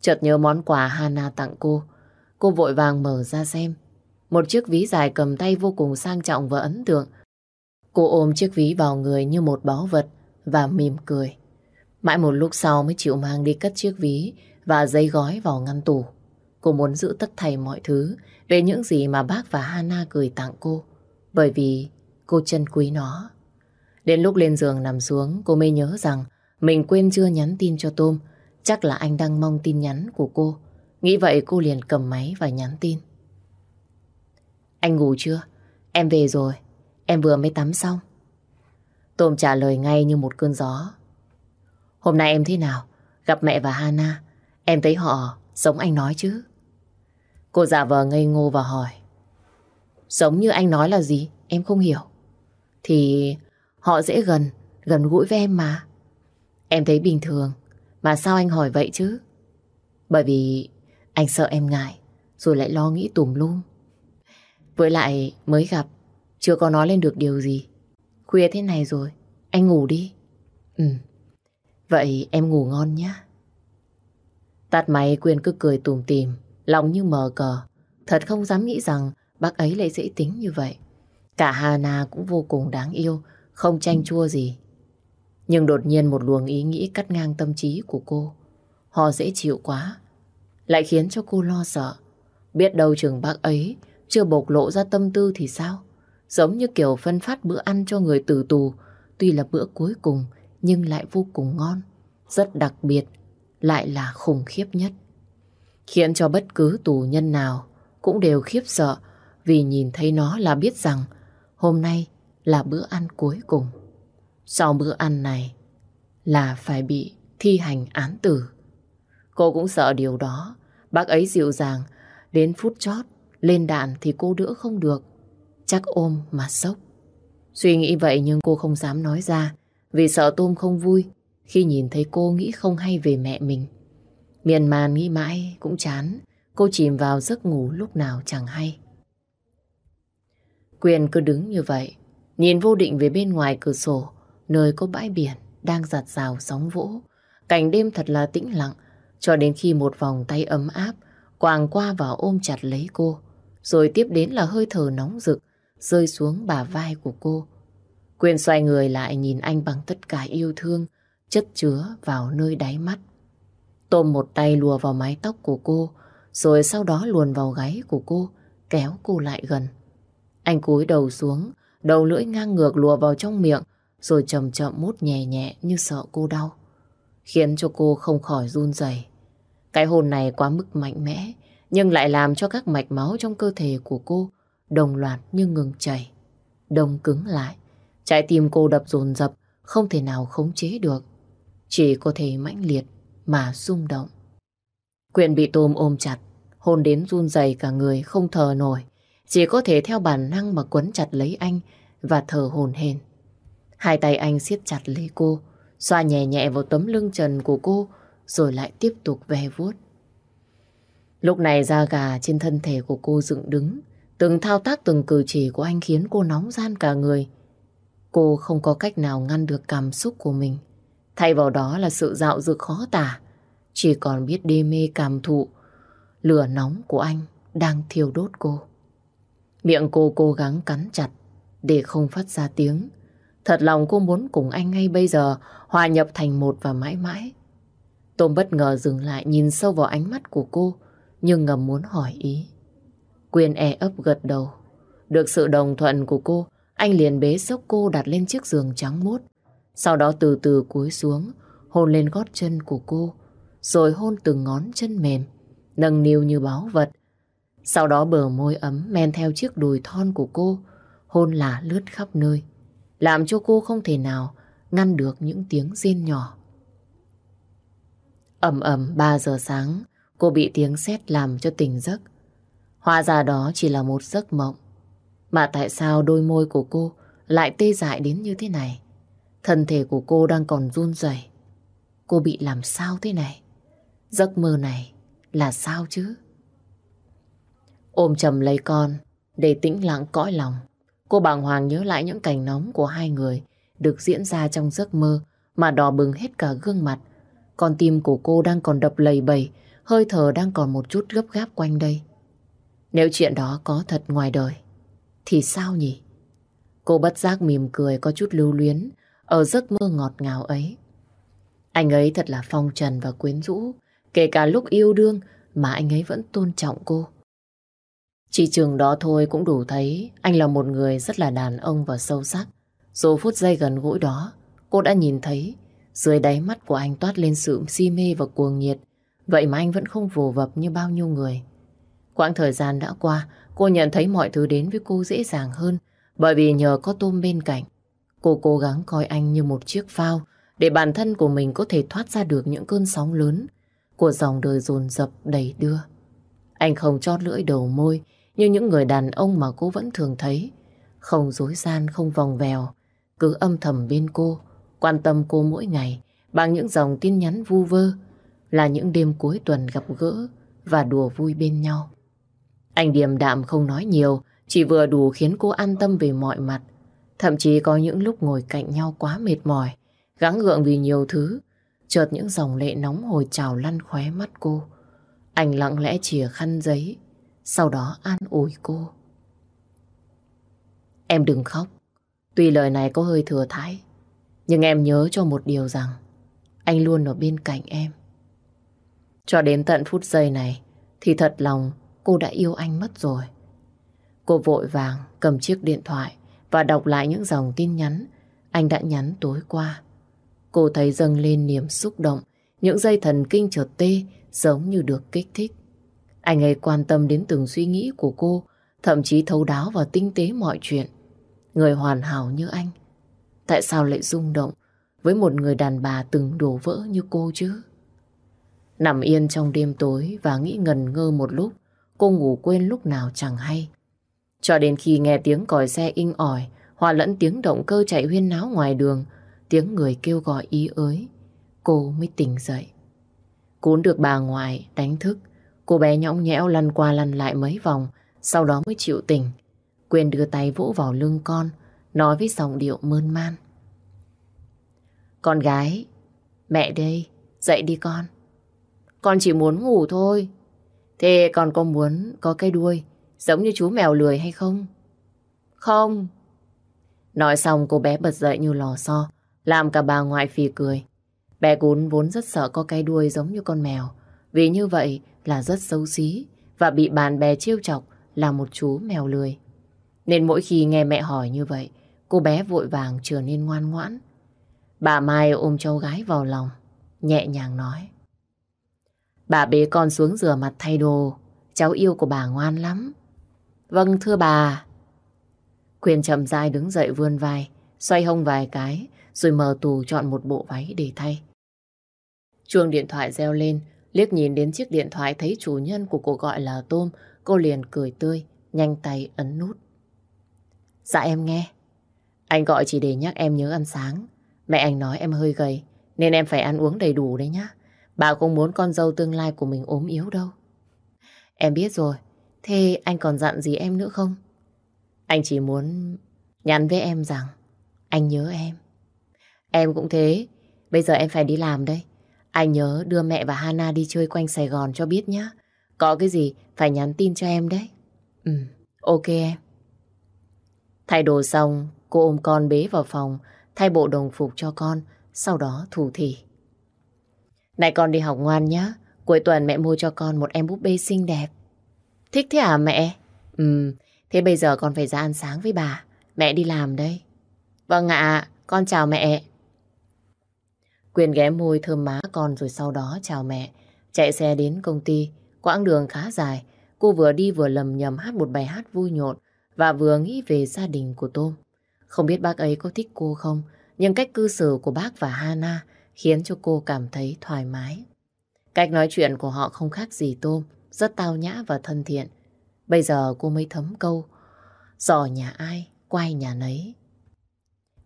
Chợt nhớ món quà Hana tặng cô. Cô vội vàng mở ra xem. Một chiếc ví dài cầm tay vô cùng sang trọng và ấn tượng. Cô ôm chiếc ví vào người như một báu vật và mỉm cười. Mãi một lúc sau mới chịu mang đi cất chiếc ví và giấy gói vào ngăn tủ. Cô muốn giữ tất thảy mọi thứ về những gì mà bác và Hana gửi tặng cô. Bởi vì cô trân quý nó. Đến lúc lên giường nằm xuống, cô mới nhớ rằng mình quên chưa nhắn tin cho Tôm. Chắc là anh đang mong tin nhắn của cô. Nghĩ vậy cô liền cầm máy và nhắn tin. Anh ngủ chưa? Em về rồi. Em vừa mới tắm xong. Tôm trả lời ngay như một cơn gió. Hôm nay em thế nào? Gặp mẹ và Hana, em thấy họ giống anh nói chứ? Cô giả vờ ngây ngô và hỏi. Giống như anh nói là gì? Em không hiểu. Thì họ dễ gần, gần gũi với em mà. Em thấy bình thường, mà sao anh hỏi vậy chứ? Bởi vì anh sợ em ngại, rồi lại lo nghĩ tùm lum. Với lại mới gặp, chưa có nói lên được điều gì. Khuya thế này rồi, anh ngủ đi. Ừ, vậy em ngủ ngon nhé. Tắt máy Quyên cứ cười tùm tìm, lòng như mờ cờ. Thật không dám nghĩ rằng bác ấy lại dễ tính như vậy. Cả Hà cũng vô cùng đáng yêu, không tranh chua gì. Nhưng đột nhiên một luồng ý nghĩ cắt ngang tâm trí của cô. Họ dễ chịu quá. Lại khiến cho cô lo sợ. Biết đâu chừng bác ấy chưa bộc lộ ra tâm tư thì sao? Giống như kiểu phân phát bữa ăn cho người tử tù. Tuy là bữa cuối cùng nhưng lại vô cùng ngon. Rất đặc biệt, lại là khủng khiếp nhất. Khiến cho bất cứ tù nhân nào cũng đều khiếp sợ vì nhìn thấy nó là biết rằng hôm nay là bữa ăn cuối cùng. Sau bữa ăn này là phải bị thi hành án tử. Cô cũng sợ điều đó. Bác ấy dịu dàng, đến phút chót, lên đạn thì cô đỡ không được. Chắc ôm mà sốc. Suy nghĩ vậy nhưng cô không dám nói ra, vì sợ Tôm không vui khi nhìn thấy cô nghĩ không hay về mẹ mình. Miền màn nghĩ mãi cũng chán, cô chìm vào giấc ngủ lúc nào chẳng hay. Quyền cứ đứng như vậy, nhìn vô định về bên ngoài cửa sổ, nơi có bãi biển đang giặt rào sóng vỗ. Cảnh đêm thật là tĩnh lặng, cho đến khi một vòng tay ấm áp quàng qua và ôm chặt lấy cô, rồi tiếp đến là hơi thở nóng rực rơi xuống bả vai của cô. Quyền xoay người lại nhìn anh bằng tất cả yêu thương, chất chứa vào nơi đáy mắt. Tôm một tay lùa vào mái tóc của cô, rồi sau đó luồn vào gáy của cô, kéo cô lại gần. Anh cúi đầu xuống, đầu lưỡi ngang ngược lùa vào trong miệng, rồi chậm chậm mút nhẹ nhẹ như sợ cô đau, khiến cho cô không khỏi run rẩy. Cái hồn này quá mức mạnh mẽ, nhưng lại làm cho các mạch máu trong cơ thể của cô đồng loạt như ngừng chảy, đông cứng lại. Trái tim cô đập dồn dập, không thể nào khống chế được. Chỉ có thể mãnh liệt mà rung động. Quyện bị tôm ôm chặt, hôn đến run rẩy cả người không thở nổi. Chỉ có thể theo bản năng mà quấn chặt lấy anh và thở hồn hển. Hai tay anh siết chặt lấy cô, xoa nhẹ nhẹ vào tấm lưng trần của cô, rồi lại tiếp tục ve vuốt. Lúc này da gà trên thân thể của cô dựng đứng, từng thao tác từng cử chỉ của anh khiến cô nóng gian cả người. Cô không có cách nào ngăn được cảm xúc của mình. Thay vào đó là sự dạo dực khó tả, chỉ còn biết đê mê cảm thụ lửa nóng của anh đang thiêu đốt cô. Miệng cô cố gắng cắn chặt để không phát ra tiếng. Thật lòng cô muốn cùng anh ngay bây giờ hòa nhập thành một và mãi mãi. Tôm bất ngờ dừng lại nhìn sâu vào ánh mắt của cô nhưng ngầm muốn hỏi ý. Quyên e ấp gật đầu. Được sự đồng thuận của cô anh liền bế sốc cô đặt lên chiếc giường trắng mốt sau đó từ từ cúi xuống hôn lên gót chân của cô rồi hôn từng ngón chân mềm nâng niu như báu vật sau đó bờ môi ấm men theo chiếc đùi thon của cô, hôn lả lướt khắp nơi, làm cho cô không thể nào ngăn được những tiếng rên nhỏ. ầm ầm 3 giờ sáng, cô bị tiếng sét làm cho tỉnh giấc. Hóa ra đó chỉ là một giấc mộng. Mà tại sao đôi môi của cô lại tê dại đến như thế này? Thân thể của cô đang còn run rẩy. Cô bị làm sao thế này? Giấc mơ này là sao chứ? Ôm chầm lấy con để tĩnh lặng cõi lòng. Cô bàng hoàng nhớ lại những cảnh nóng của hai người được diễn ra trong giấc mơ mà đỏ bừng hết cả gương mặt. Con tim của cô đang còn đập lầy bầy, hơi thở đang còn một chút gấp gáp quanh đây. Nếu chuyện đó có thật ngoài đời, thì sao nhỉ? Cô bất giác mỉm cười có chút lưu luyến ở giấc mơ ngọt ngào ấy. Anh ấy thật là phong trần và quyến rũ, kể cả lúc yêu đương mà anh ấy vẫn tôn trọng cô. Chỉ chừng đó thôi cũng đủ thấy anh là một người rất là đàn ông và sâu sắc. Dù phút giây gần gũi đó, cô đã nhìn thấy dưới đáy mắt của anh toát lên sự si mê và cuồng nhiệt. Vậy mà anh vẫn không vồ vập như bao nhiêu người. Quãng thời gian đã qua, cô nhận thấy mọi thứ đến với cô dễ dàng hơn bởi vì nhờ có tôm bên cạnh. Cô cố gắng coi anh như một chiếc phao để bản thân của mình có thể thoát ra được những cơn sóng lớn của dòng đời dồn dập đầy đưa. Anh không chót lưỡi đầu môi như những người đàn ông mà cô vẫn thường thấy. Không dối gian, không vòng vèo, cứ âm thầm bên cô, quan tâm cô mỗi ngày bằng những dòng tin nhắn vu vơ là những đêm cuối tuần gặp gỡ và đùa vui bên nhau. Anh điềm đạm không nói nhiều, chỉ vừa đủ khiến cô an tâm về mọi mặt. Thậm chí có những lúc ngồi cạnh nhau quá mệt mỏi, gắng gượng vì nhiều thứ, chợt những dòng lệ nóng hồi trào lăn khóe mắt cô. Anh lặng lẽ chìa khăn giấy, sau đó an ủi cô. Em đừng khóc, tuy lời này có hơi thừa thái, nhưng em nhớ cho một điều rằng anh luôn ở bên cạnh em. Cho đến tận phút giây này thì thật lòng cô đã yêu anh mất rồi. Cô vội vàng cầm chiếc điện thoại và đọc lại những dòng tin nhắn anh đã nhắn tối qua. Cô thấy dâng lên niềm xúc động, những dây thần kinh chợt tê giống như được kích thích. Anh ấy quan tâm đến từng suy nghĩ của cô, thậm chí thấu đáo và tinh tế mọi chuyện. Người hoàn hảo như anh, tại sao lại rung động với một người đàn bà từng đổ vỡ như cô chứ? Nằm yên trong đêm tối và nghĩ ngần ngơ một lúc, cô ngủ quên lúc nào chẳng hay. Cho đến khi nghe tiếng còi xe inh ỏi, hòa lẫn tiếng động cơ chạy huyên náo ngoài đường, tiếng người kêu gọi ý ới, cô mới tỉnh dậy. Cún được bà ngoại đánh thức, cô bé nhõng nhẽo lăn qua lăn lại mấy vòng, sau đó mới chịu tỉnh. Quyền đưa tay vỗ vào lưng con, nói với giọng điệu mơn man. Con gái, mẹ đây, dậy đi con. Con chỉ muốn ngủ thôi. Thế con có muốn có cái đuôi giống như chú mèo lười hay không? Không. Nói xong cô bé bật dậy như lò xo, làm cả bà ngoại phì cười. Bé cún vốn rất sợ có cái đuôi giống như con mèo, vì như vậy là rất xấu xí và bị bạn bè trêu chọc là một chú mèo lười. Nên mỗi khi nghe mẹ hỏi như vậy, cô bé vội vàng trở nên ngoan ngoãn. Bà Mai ôm cháu gái vào lòng, nhẹ nhàng nói. Bà bế con xuống rửa mặt thay đồ, cháu yêu của bà ngoan lắm. Vâng thưa bà. Quyền chậm dài đứng dậy vươn vai, xoay hông vài cái, rồi mở tù chọn một bộ váy để thay. Chuông điện thoại reo lên, liếc nhìn đến chiếc điện thoại thấy chủ nhân của cuộc gọi là Tôm, cô liền cười tươi, nhanh tay ấn nút. Dạ em nghe. Anh gọi chỉ để nhắc em nhớ ăn sáng. Mẹ anh nói em hơi gầy, nên em phải ăn uống đầy đủ đấy nhá. Bà không muốn con dâu tương lai của mình ốm yếu đâu. Em biết rồi, thế anh còn dặn gì em nữa không? Anh chỉ muốn nhắn với em rằng anh nhớ em. Em cũng thế, bây giờ em phải đi làm đây. Anh nhớ đưa mẹ và Hana đi chơi quanh Sài Gòn cho biết nhé. Có cái gì phải nhắn tin cho em đấy. Ừ, ok em. Thay đồ xong, cô ôm con bế vào phòng, thay bộ đồng phục cho con, sau đó thủ thỉ. Này con đi học ngoan nhé. cuối tuần mẹ mua cho con một em búp bê xinh đẹp. Thích thế à mẹ? Ừ, thế bây giờ con phải ra ăn sáng với bà, mẹ đi làm đây. Vâng ạ, con chào mẹ. Quyền ghé môi thơm má con rồi sau đó chào mẹ. Chạy xe đến công ty, quãng đường khá dài. Cô vừa đi vừa lầm nhầm hát một bài hát vui nhộn và vừa nghĩ về gia đình của Tôm. Không biết bác ấy có thích cô không, nhưng cách cư xử của bác và Hana khiến cho cô cảm thấy thoải mái. Cách nói chuyện của họ không khác gì Tôm, rất tao nhã và thân thiện. Bây giờ cô mới thấm câu, dò nhà ai, quay nhà nấy.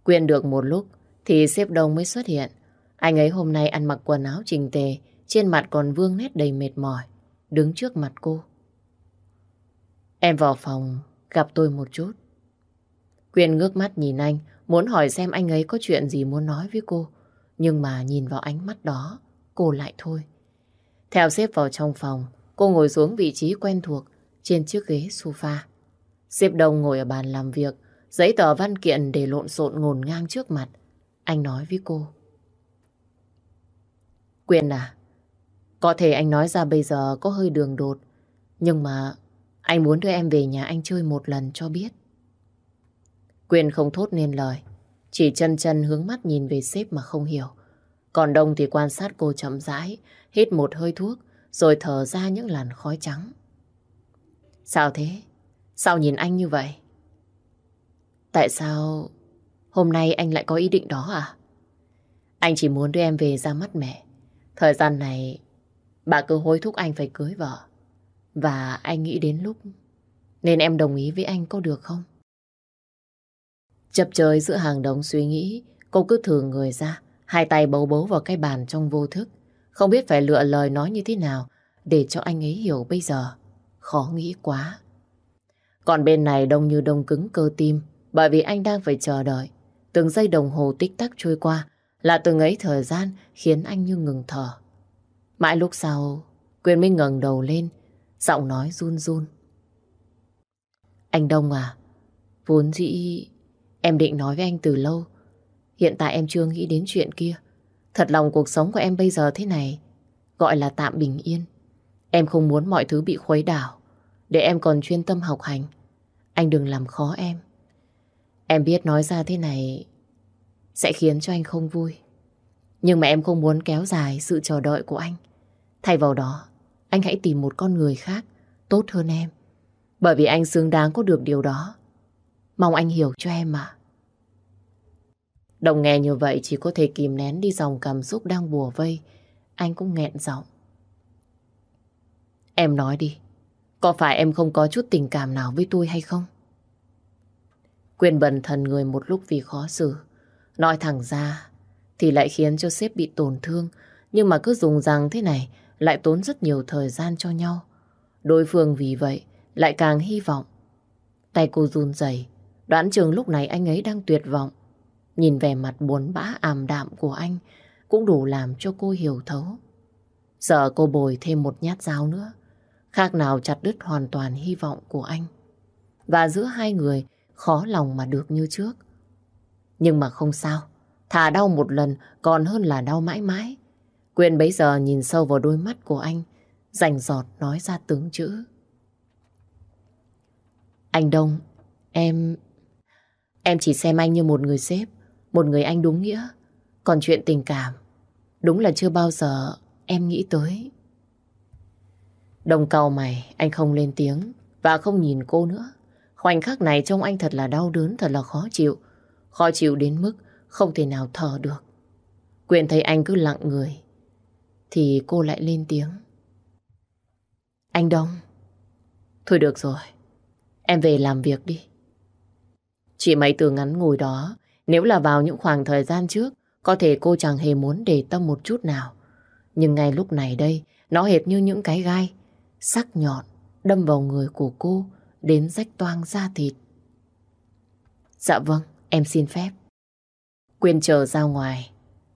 Quyền được một lúc thì xếp đông mới xuất hiện. Anh ấy hôm nay ăn mặc quần áo trình tề, trên mặt còn vương nét đầy mệt mỏi, đứng trước mặt cô. Em vào phòng gặp tôi một chút. Quyên ngước mắt nhìn anh, muốn hỏi xem anh ấy có chuyện gì muốn nói với cô. Nhưng mà nhìn vào ánh mắt đó, cô lại thôi. Theo xếp vào trong phòng, cô ngồi xuống vị trí quen thuộc trên chiếc ghế sofa. Xếp đông ngồi ở bàn làm việc, giấy tờ văn kiện để lộn xộn ngổn ngang trước mặt. Anh nói với cô. Quyền à, có thể anh nói ra bây giờ có hơi đường đột, nhưng mà anh muốn đưa em về nhà anh chơi một lần cho biết. Quyền không thốt nên lời, chỉ chân chân hướng mắt nhìn về sếp mà không hiểu. Còn Đông thì quan sát cô chậm rãi, hít một hơi thuốc, rồi thở ra những làn khói trắng. Sao thế? Sao nhìn anh như vậy? Tại sao hôm nay anh lại có ý định đó à? Anh chỉ muốn đưa em về ra mắt mẹ. Thời gian này, bà cứ hối thúc anh phải cưới vợ. Và anh nghĩ đến lúc nên em đồng ý với anh có được không? Chập trời giữa hàng đống suy nghĩ, cô cứ thử người ra, hai tay bấu bấu vào cái bàn trong vô thức. Không biết phải lựa lời nói như thế nào để cho anh ấy hiểu bây giờ. Khó nghĩ quá. Còn bên này đông như đông cứng cơ tim bởi vì anh đang phải chờ đợi. Từng giây đồng hồ tích tắc trôi qua là từng ấy thời gian khiến anh như ngừng thở. Mãi lúc sau, Quyền mới ngẩng đầu lên, giọng nói run run. Anh Đông à, vốn dĩ em định nói với anh từ lâu. Hiện tại em chưa nghĩ đến chuyện kia. Thật lòng cuộc sống của em bây giờ thế này, gọi là tạm bình yên. Em không muốn mọi thứ bị khuấy đảo, để em còn chuyên tâm học hành. Anh đừng làm khó em. Em biết nói ra thế này sẽ khiến cho anh không vui. Nhưng mà em không muốn kéo dài sự chờ đợi của anh. Thay vào đó, anh hãy tìm một con người khác tốt hơn em. Bởi vì anh xứng đáng có được điều đó. Mong anh hiểu cho em mà. Đồng nghe như vậy chỉ có thể kìm nén đi dòng cảm xúc đang bùa vây. Anh cũng nghẹn giọng. Em nói đi, có phải em không có chút tình cảm nào với tôi hay không? Quyền bần thần người một lúc vì khó xử. Nói thẳng ra thì lại khiến cho sếp bị tổn thương. Nhưng mà cứ dùng rằng thế này lại tốn rất nhiều thời gian cho nhau. Đối phương vì vậy lại càng hy vọng. Tay cô run rẩy, đoán chừng lúc này anh ấy đang tuyệt vọng. Nhìn vẻ mặt buồn bã ảm đạm của anh cũng đủ làm cho cô hiểu thấu. Sợ cô bồi thêm một nhát dao nữa, khác nào chặt đứt hoàn toàn hy vọng của anh. Và giữa hai người khó lòng mà được như trước. Nhưng mà không sao, thả đau một lần còn hơn là đau mãi mãi. Quyền bấy giờ nhìn sâu vào đôi mắt của anh, rành giọt nói ra tướng chữ. Anh Đông, em... Em chỉ xem anh như một người sếp, một người anh đúng nghĩa. Còn chuyện tình cảm, đúng là chưa bao giờ em nghĩ tới. Đồng cầu mày, anh không lên tiếng và không nhìn cô nữa. Khoảnh khắc này trông anh thật là đau đớn, thật là khó chịu. Khó chịu đến mức không thể nào thở được. Quyền thấy anh cứ lặng người, thì cô lại lên tiếng. Anh Đông, thôi được rồi, em về làm việc đi. Chỉ mấy từ ngắn ngồi đó, nếu là vào những khoảng thời gian trước, có thể cô chẳng hề muốn để tâm một chút nào. Nhưng ngay lúc này đây, nó hệt như những cái gai, sắc nhọn, đâm vào người của cô, đến rách toang da thịt. Dạ vâng, em xin phép. Quyên chờ ra ngoài,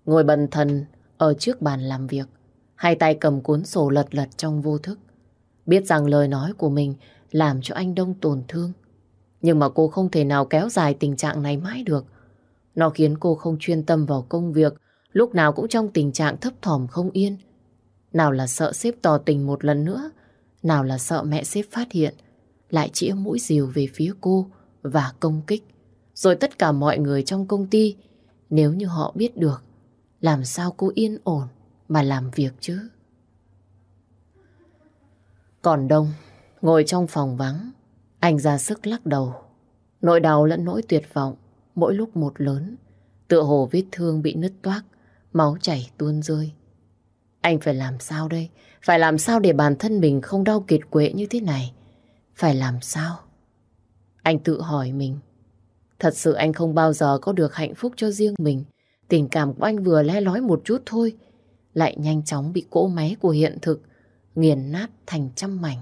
ngồi bần thần ở trước bàn làm việc, hai tay cầm cuốn sổ lật lật trong vô thức. Biết rằng lời nói của mình làm cho anh Đông tổn thương. Nhưng mà cô không thể nào kéo dài tình trạng này mãi được. Nó khiến cô không chuyên tâm vào công việc, lúc nào cũng trong tình trạng thấp thỏm không yên. Nào là sợ xếp tỏ tình một lần nữa, nào là sợ mẹ xếp phát hiện, lại chĩa mũi dìu về phía cô và công kích. Rồi tất cả mọi người trong công ty, nếu như họ biết được, làm sao cô yên ổn mà làm việc chứ? Còn Đông, ngồi trong phòng vắng, anh ra sức lắc đầu. Nỗi đau lẫn nỗi tuyệt vọng, mỗi lúc một lớn, tựa hồ vết thương bị nứt toác, máu chảy tuôn rơi. Anh phải làm sao đây? Phải làm sao để bản thân mình không đau kiệt quệ như thế này? Phải làm sao? Anh tự hỏi mình. Thật sự anh không bao giờ có được hạnh phúc cho riêng mình. Tình cảm của anh vừa le lói một chút thôi, lại nhanh chóng bị cỗ máy của hiện thực nghiền nát thành trăm mảnh.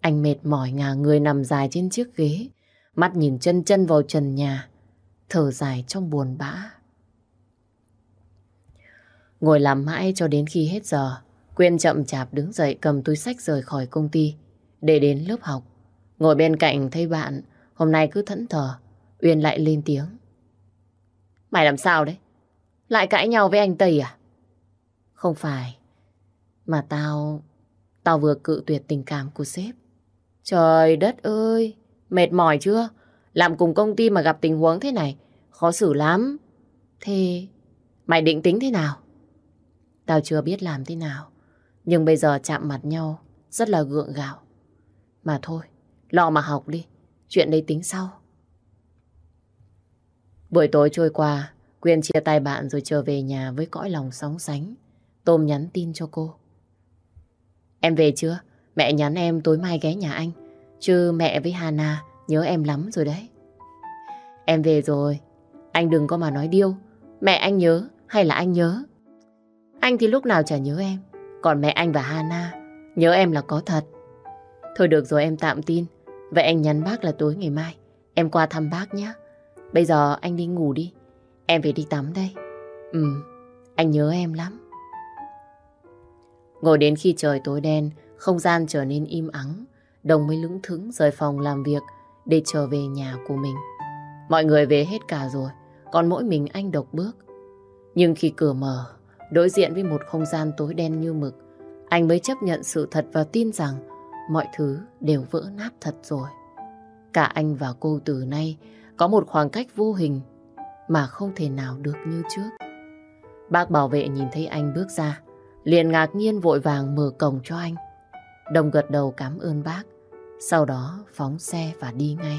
Anh mệt mỏi ngả người nằm dài trên chiếc ghế, mắt nhìn chân chân vào trần nhà, thở dài trong buồn bã. Ngồi làm mãi cho đến khi hết giờ, Quyên chậm chạp đứng dậy cầm túi sách rời khỏi công ty để đến lớp học. Ngồi bên cạnh thấy bạn hôm nay cứ thẫn thờ, Uyên lại lên tiếng. Mày làm sao đấy? Lại cãi nhau với anh Tây à? Không phải, mà tao... Tao vừa cự tuyệt tình cảm của sếp. Trời đất ơi, mệt mỏi chưa? Làm cùng công ty mà gặp tình huống thế này, khó xử lắm. Thế mày định tính thế nào? Tao chưa biết làm thế nào, nhưng bây giờ chạm mặt nhau rất là gượng gạo. Mà thôi, lo mà học đi, chuyện đây tính sau. Buổi tối trôi qua, Quyên chia tay bạn rồi trở về nhà với cõi lòng sóng sánh. Tôm nhắn tin cho cô. Em về chưa? Mẹ nhắn em tối mai ghé nhà anh. Chứ mẹ với Hana nhớ em lắm rồi đấy. Em về rồi. Anh đừng có mà nói điêu. Mẹ anh nhớ hay là anh nhớ? Anh thì lúc nào chả nhớ em. Còn mẹ anh và Hana nhớ em là có thật. Thôi được rồi em tạm tin. Vậy anh nhắn bác là tối ngày mai. Em qua thăm bác nhé. Bây giờ anh đi ngủ đi. Em về đi tắm đây. Ừ, anh nhớ em lắm. Ngồi đến khi trời tối đen, không gian trở nên im ắng. Đồng mới lững thững rời phòng làm việc để trở về nhà của mình. Mọi người về hết cả rồi, còn mỗi mình anh độc bước. Nhưng khi cửa mở, đối diện với một không gian tối đen như mực, anh mới chấp nhận sự thật và tin rằng mọi thứ đều vỡ nát thật rồi. Cả anh và cô từ nay có một khoảng cách vô hình mà không thể nào được như trước. Bác bảo vệ nhìn thấy anh bước ra, liền ngạc nhiên vội vàng mở cổng cho anh. Đồng gật đầu cảm ơn bác, sau đó phóng xe và đi ngay.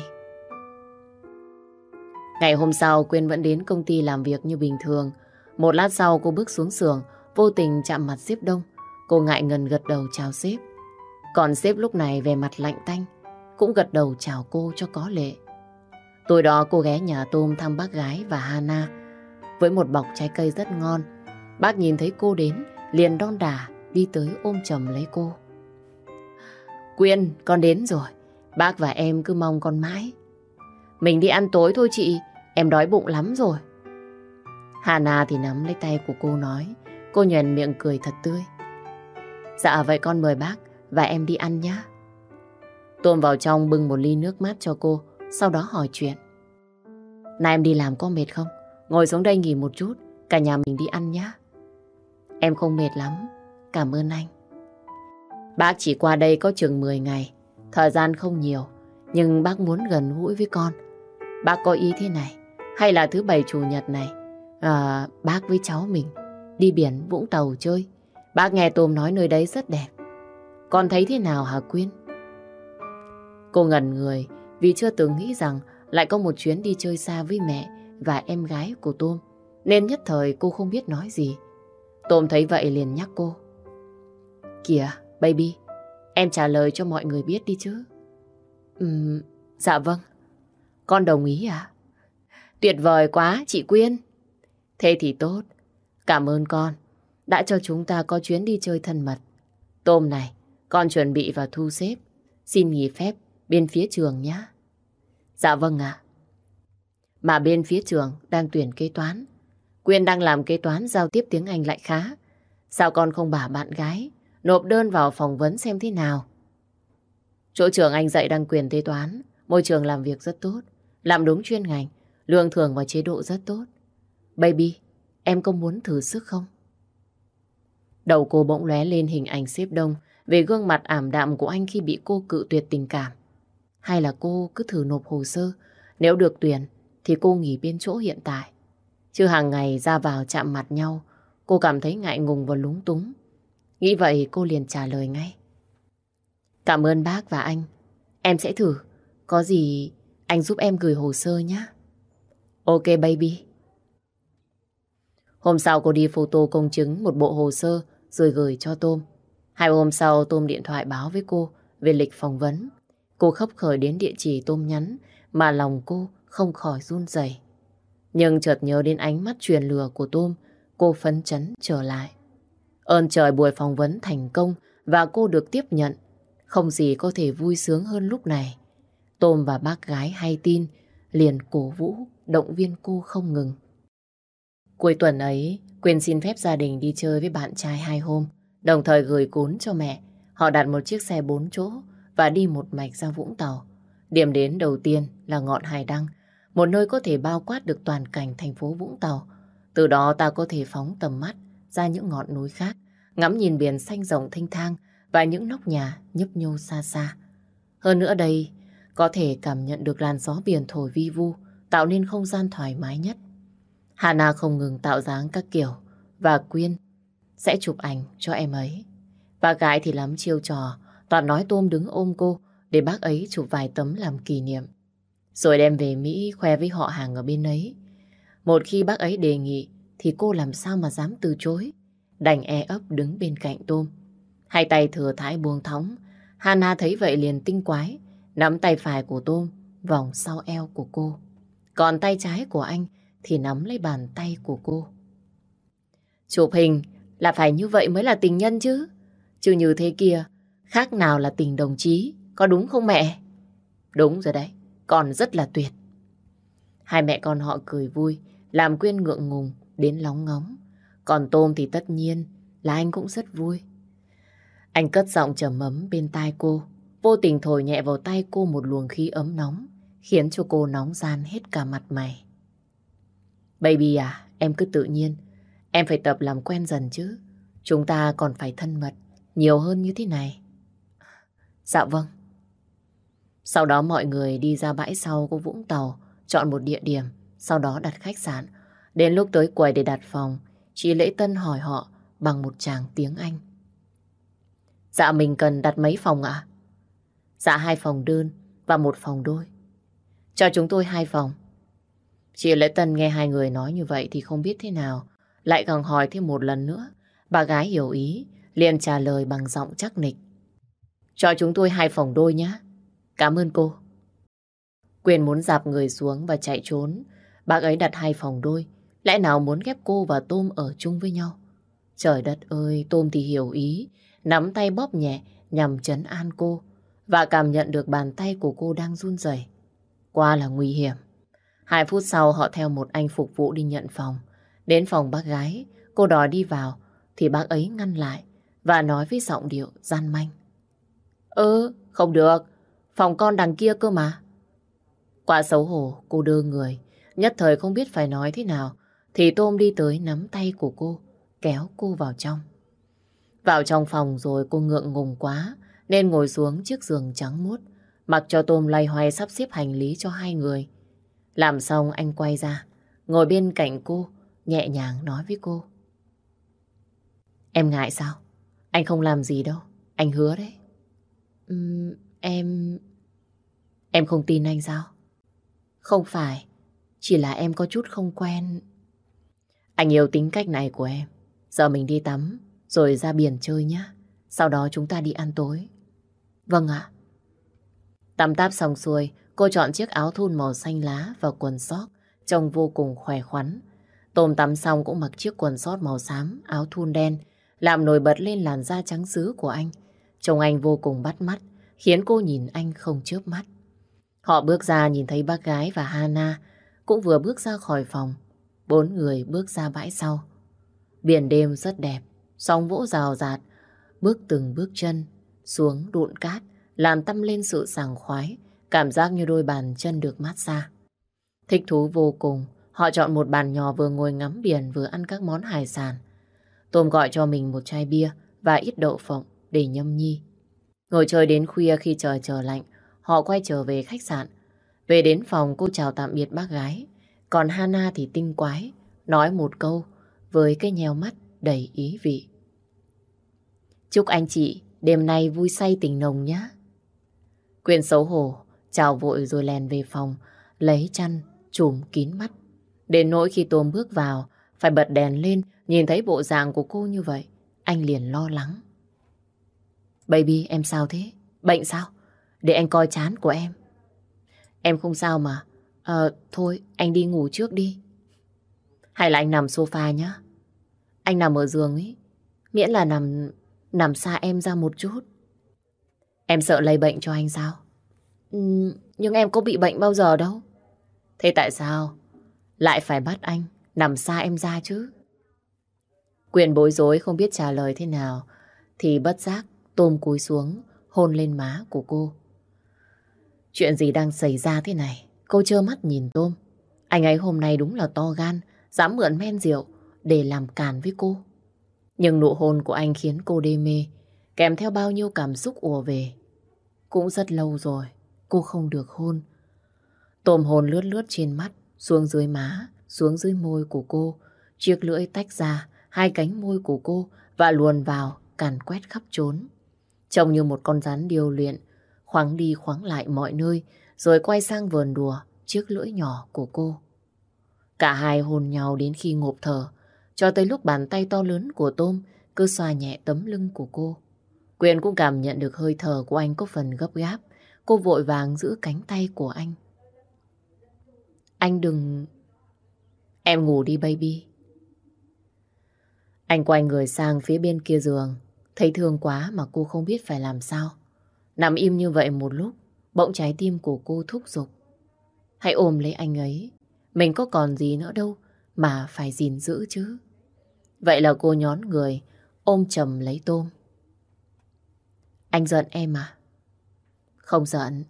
Ngày hôm sau, Quyên vẫn đến công ty làm việc như bình thường. Một lát sau cô bước xuống xưởng, vô tình chạm mặt xếp đông. Cô ngại ngần gật đầu chào xếp. Còn xếp lúc này về mặt lạnh tanh, cũng gật đầu chào cô cho có lệ. Tối đó cô ghé nhà Tôm thăm bác gái và Hana với một bọc trái cây rất ngon. Bác nhìn thấy cô đến, liền đon đà đi tới ôm chầm lấy cô. Quyên, con đến rồi. Bác và em cứ mong con mãi. Mình đi ăn tối thôi chị, em đói bụng lắm rồi. Hana thì nắm lấy tay của cô nói, cô nhuền miệng cười thật tươi. Dạ vậy con mời bác và em đi ăn nhé. Tôm vào trong bưng một ly nước mát cho cô, sau đó hỏi chuyện. Nay em đi làm có mệt không? Ngồi xuống đây nghỉ một chút, cả nhà mình đi ăn nhé. Em không mệt lắm, cảm ơn anh. Bác chỉ qua đây có chừng 10 ngày, thời gian không nhiều, nhưng bác muốn gần gũi với con. Bác có ý thế này, hay là thứ bảy chủ nhật này, à, bác với cháu mình đi biển Vũng Tàu chơi. Bác nghe Tôm nói nơi đấy rất đẹp. Con thấy thế nào hả Quyên? Cô ngẩn người vì chưa từng nghĩ rằng lại có một chuyến đi chơi xa với mẹ và em gái của Tôm. Nên nhất thời cô không biết nói gì. Tôm thấy vậy liền nhắc cô. Kìa, baby, em trả lời cho mọi người biết đi chứ. Ừm, dạ vâng. Con đồng ý à? Tuyệt vời quá, chị Quyên. Thế thì tốt. Cảm ơn con đã cho chúng ta có chuyến đi chơi thân mật. Tôm này, con chuẩn bị và thu xếp. Xin nghỉ phép bên phía trường nhé. Dạ vâng ạ. Mà bên phía trường đang tuyển kế toán. Quyên đang làm kế toán giao tiếp tiếng Anh lại khá. Sao con không bảo bạn gái nộp đơn vào phỏng vấn xem thế nào? Chỗ trường anh dạy đăng quyền kế toán, môi trường làm việc rất tốt, làm đúng chuyên ngành, lương thưởng và chế độ rất tốt. Baby, em có muốn thử sức không? Đầu cô bỗng lóe lên hình ảnh xếp đông về gương mặt ảm đạm của anh khi bị cô cự tuyệt tình cảm. Hay là cô cứ thử nộp hồ sơ, nếu được tuyển thì cô nghỉ bên chỗ hiện tại. Chứ hàng ngày ra vào chạm mặt nhau, cô cảm thấy ngại ngùng và lúng túng. Nghĩ vậy cô liền trả lời ngay. Cảm ơn bác và anh. Em sẽ thử. Có gì anh giúp em gửi hồ sơ nhé. Ok baby. Hôm sau cô đi photo công chứng một bộ hồ sơ rồi gửi cho Tôm. Hai hôm sau Tôm điện thoại báo với cô về lịch phỏng vấn. Cô khấp khởi đến địa chỉ Tôm nhắn mà lòng cô không khỏi run rẩy. Nhưng chợt nhớ đến ánh mắt truyền lừa của Tôm, cô phấn chấn trở lại. Ơn trời buổi phỏng vấn thành công và cô được tiếp nhận. Không gì có thể vui sướng hơn lúc này. Tôm và bác gái hay tin, liền cổ vũ, động viên cô không ngừng. Cuối tuần ấy, Quyên xin phép gia đình đi chơi với bạn trai hai hôm, đồng thời gửi cuốn cho mẹ. Họ đặt một chiếc xe bốn chỗ và đi một mạch ra Vũng Tàu. Điểm đến đầu tiên là ngọn Hải Đăng, một nơi có thể bao quát được toàn cảnh thành phố Vũng Tàu. Từ đó ta có thể phóng tầm mắt ra những ngọn núi khác, ngắm nhìn biển xanh rộng thanh thang và những nóc nhà nhấp nhô xa xa. Hơn nữa đây, có thể cảm nhận được làn gió biển thổi vi vu, tạo nên không gian thoải mái nhất. Hana không ngừng tạo dáng các kiểu và Quyên sẽ chụp ảnh cho em ấy. Bà gái thì lắm chiêu trò, toàn nói tôm đứng ôm cô để bác ấy chụp vài tấm làm kỷ niệm. Rồi đem về Mỹ khoe với họ hàng ở bên ấy. Một khi bác ấy đề nghị thì cô làm sao mà dám từ chối. Đành e ấp đứng bên cạnh tôm. Hai tay thừa thái buông thóng. Hana thấy vậy liền tinh quái, nắm tay phải của tôm vòng sau eo của cô. Còn tay trái của anh thì nắm lấy bàn tay của cô. Chụp hình là phải như vậy mới là tình nhân chứ. Chứ như thế kia, khác nào là tình đồng chí, có đúng không mẹ? Đúng rồi đấy, còn rất là tuyệt. Hai mẹ con họ cười vui, làm Quyên ngượng ngùng, đến lóng ngóng. Còn Tôm thì tất nhiên là anh cũng rất vui. Anh cất giọng trầm ấm bên tai cô, vô tình thổi nhẹ vào tay cô một luồng khí ấm nóng, khiến cho cô nóng gian hết cả mặt mày. Baby à, em cứ tự nhiên, em phải tập làm quen dần chứ. Chúng ta còn phải thân mật, nhiều hơn như thế này. Dạ vâng. Sau đó mọi người đi ra bãi sau của Vũng Tàu, chọn một địa điểm, sau đó đặt khách sạn. Đến lúc tới quầy để đặt phòng, chị Lễ Tân hỏi họ bằng một tràng tiếng Anh. Dạ mình cần đặt mấy phòng ạ? Dạ hai phòng đơn và một phòng đôi. Cho chúng tôi hai phòng. Chị Lễ Tân nghe hai người nói như vậy thì không biết thế nào. Lại càng hỏi thêm một lần nữa. Bà gái hiểu ý, liền trả lời bằng giọng chắc nịch. Cho chúng tôi hai phòng đôi nhé. Cảm ơn cô. Quyền muốn dạp người xuống và chạy trốn. Bác ấy đặt hai phòng đôi. Lẽ nào muốn ghép cô và Tôm ở chung với nhau? Trời đất ơi, Tôm thì hiểu ý. Nắm tay bóp nhẹ nhằm chấn an cô. Và cảm nhận được bàn tay của cô đang run rẩy. Qua là nguy hiểm. Hai phút sau họ theo một anh phục vụ đi nhận phòng. Đến phòng bác gái, cô đòi đi vào thì bác ấy ngăn lại và nói với giọng điệu gian manh. Ừ, không được. Phòng con đằng kia cơ mà. Quá xấu hổ, cô đưa người. Nhất thời không biết phải nói thế nào. Thì Tôm đi tới nắm tay của cô, kéo cô vào trong. Vào trong phòng rồi cô ngượng ngùng quá, nên ngồi xuống chiếc giường trắng muốt, mặc cho Tôm lay hoay sắp xếp hành lý cho hai người. Làm xong anh quay ra, ngồi bên cạnh cô, nhẹ nhàng nói với cô. Em ngại sao? Anh không làm gì đâu, anh hứa đấy. Uhm, em... Em không tin anh sao? Không phải, chỉ là em có chút không quen. Anh yêu tính cách này của em. Giờ mình đi tắm, rồi ra biển chơi nhé. Sau đó chúng ta đi ăn tối. Vâng ạ. Tắm táp xong xuôi, cô chọn chiếc áo thun màu xanh lá và quần sót, trông vô cùng khỏe khoắn. Tôm tắm xong cũng mặc chiếc quần sót màu xám, áo thun đen, làm nổi bật lên làn da trắng sứ của anh. Trông anh vô cùng bắt mắt, khiến cô nhìn anh không chớp mắt. Họ bước ra nhìn thấy bác gái và Hana cũng vừa bước ra khỏi phòng. Bốn người bước ra bãi sau. Biển đêm rất đẹp, sóng vỗ rào rạt, bước từng bước chân xuống đụn cát, làm tâm lên sự sảng khoái, cảm giác như đôi bàn chân được mát xa. Thích thú vô cùng, họ chọn một bàn nhỏ vừa ngồi ngắm biển vừa ăn các món hải sản. Tôm gọi cho mình một chai bia và ít đậu phộng để nhâm nhi. Ngồi chơi đến khuya khi trời trở lạnh, họ quay trở về khách sạn. Về đến phòng cô chào tạm biệt bác gái. Còn Hana thì tinh quái, nói một câu với cái nheo mắt đầy ý vị. Chúc anh chị đêm nay vui say tình nồng nhé. Quyền xấu hổ, chào vội rồi lèn về phòng, lấy chăn, trùm kín mắt. Đến nỗi khi Tôm bước vào, phải bật đèn lên, nhìn thấy bộ dạng của cô như vậy, anh liền lo lắng. Baby, em sao thế? Bệnh sao? Để anh coi chán của em. Em không sao mà. Ờ, thôi, anh đi ngủ trước đi. Hay là anh nằm sofa nhá. Anh nằm ở giường ấy. Miễn là nằm nằm xa em ra một chút. Em sợ lây bệnh cho anh sao? Ừ, nhưng em có bị bệnh bao giờ đâu. Thế tại sao lại phải bắt anh nằm xa em ra chứ? Quyền bối rối không biết trả lời thế nào thì bất giác tôm cúi xuống hôn lên má của cô. Chuyện gì đang xảy ra thế này? Cô trơ mắt nhìn tôm. Anh ấy hôm nay đúng là to gan, dám mượn men rượu để làm càn với cô. Nhưng nụ hôn của anh khiến cô đê mê, kèm theo bao nhiêu cảm xúc ùa về. Cũng rất lâu rồi, cô không được hôn. Tôm hồn lướt lướt trên mắt, xuống dưới má, xuống dưới môi của cô. Chiếc lưỡi tách ra, hai cánh môi của cô và luồn vào, càn quét khắp trốn. Trông như một con rắn điều luyện, khoáng đi khoáng lại mọi nơi, rồi quay sang vườn đùa chiếc lưỡi nhỏ của cô. Cả hai hôn nhau đến khi ngộp thở, cho tới lúc bàn tay to lớn của Tôm cứ xoa nhẹ tấm lưng của cô. Quyền cũng cảm nhận được hơi thở của anh có phần gấp gáp. Cô vội vàng giữ cánh tay của anh. Anh đừng... Em ngủ đi baby. Anh quay người sang phía bên kia giường. Thấy thương quá mà cô không biết phải làm sao. Nằm im như vậy một lúc, bỗng trái tim của cô thúc giục. Hãy ôm lấy anh ấy. Mình có còn gì nữa đâu mà phải gìn giữ chứ. Vậy là cô nhón người, ôm chầm lấy tôm. Anh giận em à? Không giận,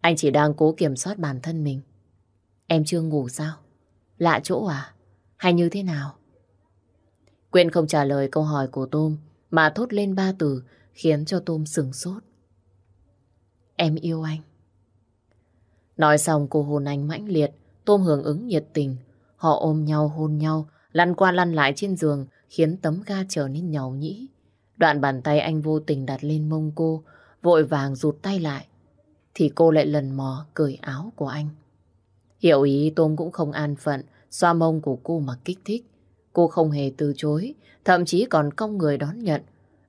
anh chỉ đang cố kiểm soát bản thân mình. Em chưa ngủ sao? Lạ chỗ à? Hay như thế nào? Quyên không trả lời câu hỏi của Tôm mà thốt lên ba từ khiến cho Tôm sừng sốt. Em yêu anh. Nói xong cô hồn anh mãnh liệt, Tôm hưởng ứng nhiệt tình. Họ ôm nhau hôn nhau, lăn qua lăn lại trên giường khiến tấm ga trở nên nhàu nhĩ. Đoạn bàn tay anh vô tình đặt lên mông cô, vội vàng rụt tay lại. Thì cô lại lần mò cởi áo của anh. Hiểu ý Tôm cũng không an phận, xoa mông của cô mà kích thích. Cô không hề từ chối, thậm chí còn cong người đón nhận.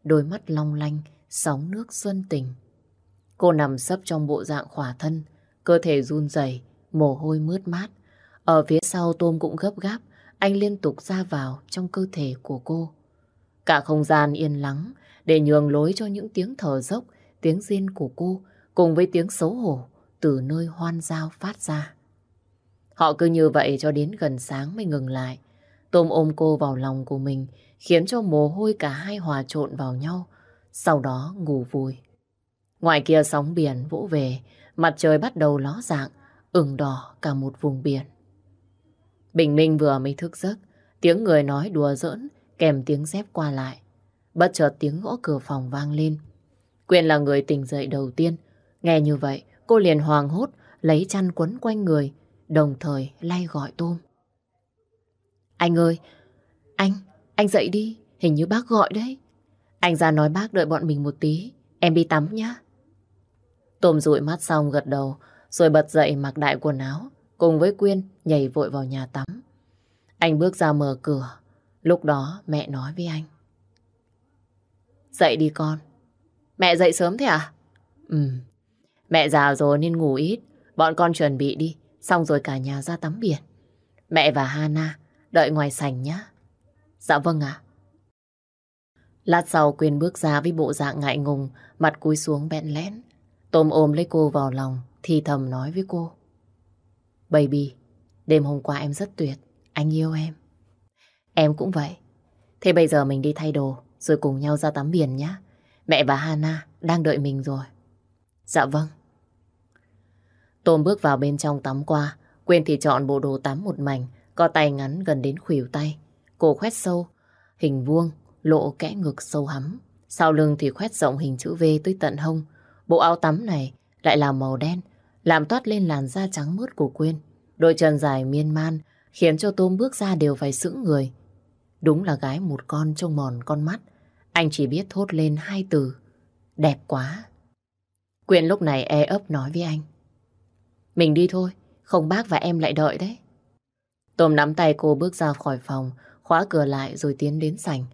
Đôi mắt long lanh, sóng nước xuân tình. Cô nằm sấp trong bộ dạng khỏa thân, cơ thể run rẩy, mồ hôi mướt mát. Ở phía sau Tôm cũng gấp gáp, anh liên tục ra vào trong cơ thể của cô. Cả không gian yên lắng để nhường lối cho những tiếng thở dốc, tiếng riêng của cô cùng với tiếng xấu hổ từ nơi hoan giao phát ra. Họ cứ như vậy cho đến gần sáng mới ngừng lại. Tôm ôm cô vào lòng của mình khiến cho mồ hôi cả hai hòa trộn vào nhau, sau đó ngủ vui Ngoài kia sóng biển vỗ về, mặt trời bắt đầu ló dạng, ửng đỏ cả một vùng biển. Bình Minh vừa mới thức giấc, tiếng người nói đùa giỡn kèm tiếng dép qua lại. Bất chợt tiếng gõ cửa phòng vang lên. Quyên là người tỉnh dậy đầu tiên. Nghe như vậy, cô liền hoàng hốt, lấy chăn quấn quanh người, đồng thời lay gọi tôm. Anh ơi, anh, anh dậy đi, hình như bác gọi đấy. Anh ra nói bác đợi bọn mình một tí, em đi tắm nhá. Tôm rụi mắt xong gật đầu, rồi bật dậy mặc đại quần áo, cùng với Quyên nhảy vội vào nhà tắm. Anh bước ra mở cửa, lúc đó mẹ nói với anh. Dậy đi con. Mẹ dậy sớm thế à? Ừ, mẹ già rồi nên ngủ ít, bọn con chuẩn bị đi, xong rồi cả nhà ra tắm biển. Mẹ và Hana đợi ngoài sảnh nhé. Dạ vâng ạ. Lát sau Quyên bước ra với bộ dạng ngại ngùng, mặt cúi xuống bẹn lén. Tôm ôm lấy cô vào lòng, thì thầm nói với cô. Baby, đêm hôm qua em rất tuyệt, anh yêu em. Em cũng vậy. Thế bây giờ mình đi thay đồ, rồi cùng nhau ra tắm biển nhé. Mẹ và Hana đang đợi mình rồi. Dạ vâng. Tôm bước vào bên trong tắm qua, quên thì chọn bộ đồ tắm một mảnh, có tay ngắn gần đến khuỷu tay. Cổ khoét sâu, hình vuông, lộ kẽ ngực sâu hắm. Sau lưng thì khoét rộng hình chữ V tới tận hông. Bộ áo tắm này lại là màu đen, làm toát lên làn da trắng mướt của Quyên. Đôi chân dài miên man khiến cho Tôm bước ra đều phải sững người. Đúng là gái một con trông mòn con mắt. Anh chỉ biết thốt lên hai từ. Đẹp quá. Quyên lúc này e ấp nói với anh. Mình đi thôi, không bác và em lại đợi đấy. Tôm nắm tay cô bước ra khỏi phòng, khóa cửa lại rồi tiến đến sảnh.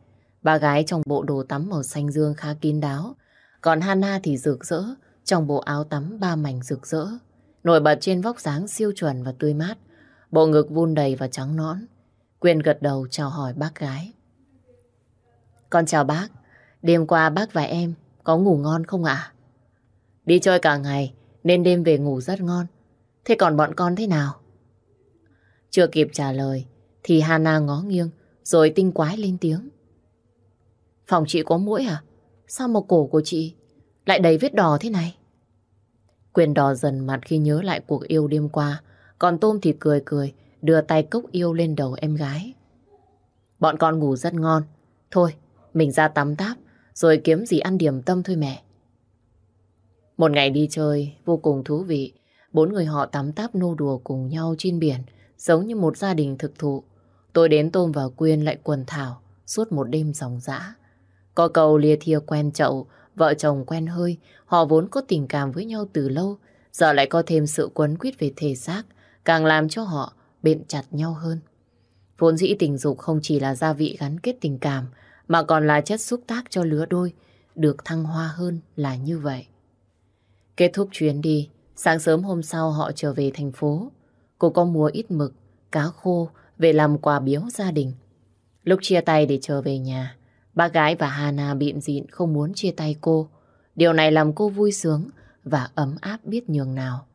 Ba gái trong bộ đồ tắm màu xanh dương khá kín đáo. Còn Hana thì rực rỡ, trong bộ áo tắm ba mảnh rực rỡ. Nổi bật trên vóc dáng siêu chuẩn và tươi mát. Bộ ngực vun đầy và trắng nõn. Quyên gật đầu chào hỏi bác gái. Con chào bác. Đêm qua bác và em có ngủ ngon không ạ? Đi chơi cả ngày nên đêm về ngủ rất ngon. Thế còn bọn con thế nào? Chưa kịp trả lời thì Hana ngó nghiêng rồi tinh quái lên tiếng. Phòng chị có mũi à? Sao mà cổ của chị lại đầy vết đỏ thế này? Quyền đỏ dần mặt khi nhớ lại cuộc yêu đêm qua. Còn Tôm thì cười cười, đưa tay cốc yêu lên đầu em gái. Bọn con ngủ rất ngon. Thôi, mình ra tắm táp, rồi kiếm gì ăn điểm tâm thôi mẹ. Một ngày đi chơi vô cùng thú vị. Bốn người họ tắm táp nô đùa cùng nhau trên biển, giống như một gia đình thực thụ. Tôi đến Tôm và Quyên lại quần thảo suốt một đêm dòng dã. Có cầu lia thia quen chậu, vợ chồng quen hơi, họ vốn có tình cảm với nhau từ lâu, giờ lại có thêm sự quấn quýt về thể xác, càng làm cho họ bện chặt nhau hơn. Vốn dĩ tình dục không chỉ là gia vị gắn kết tình cảm, mà còn là chất xúc tác cho lứa đôi, được thăng hoa hơn là như vậy. Kết thúc chuyến đi, sáng sớm hôm sau họ trở về thành phố. Cô có mua ít mực, cá khô về làm quà biếu gia đình. Lúc chia tay để trở về nhà, bác gái và Hana biện dịn không muốn chia tay cô. Điều này làm cô vui sướng và ấm áp biết nhường nào.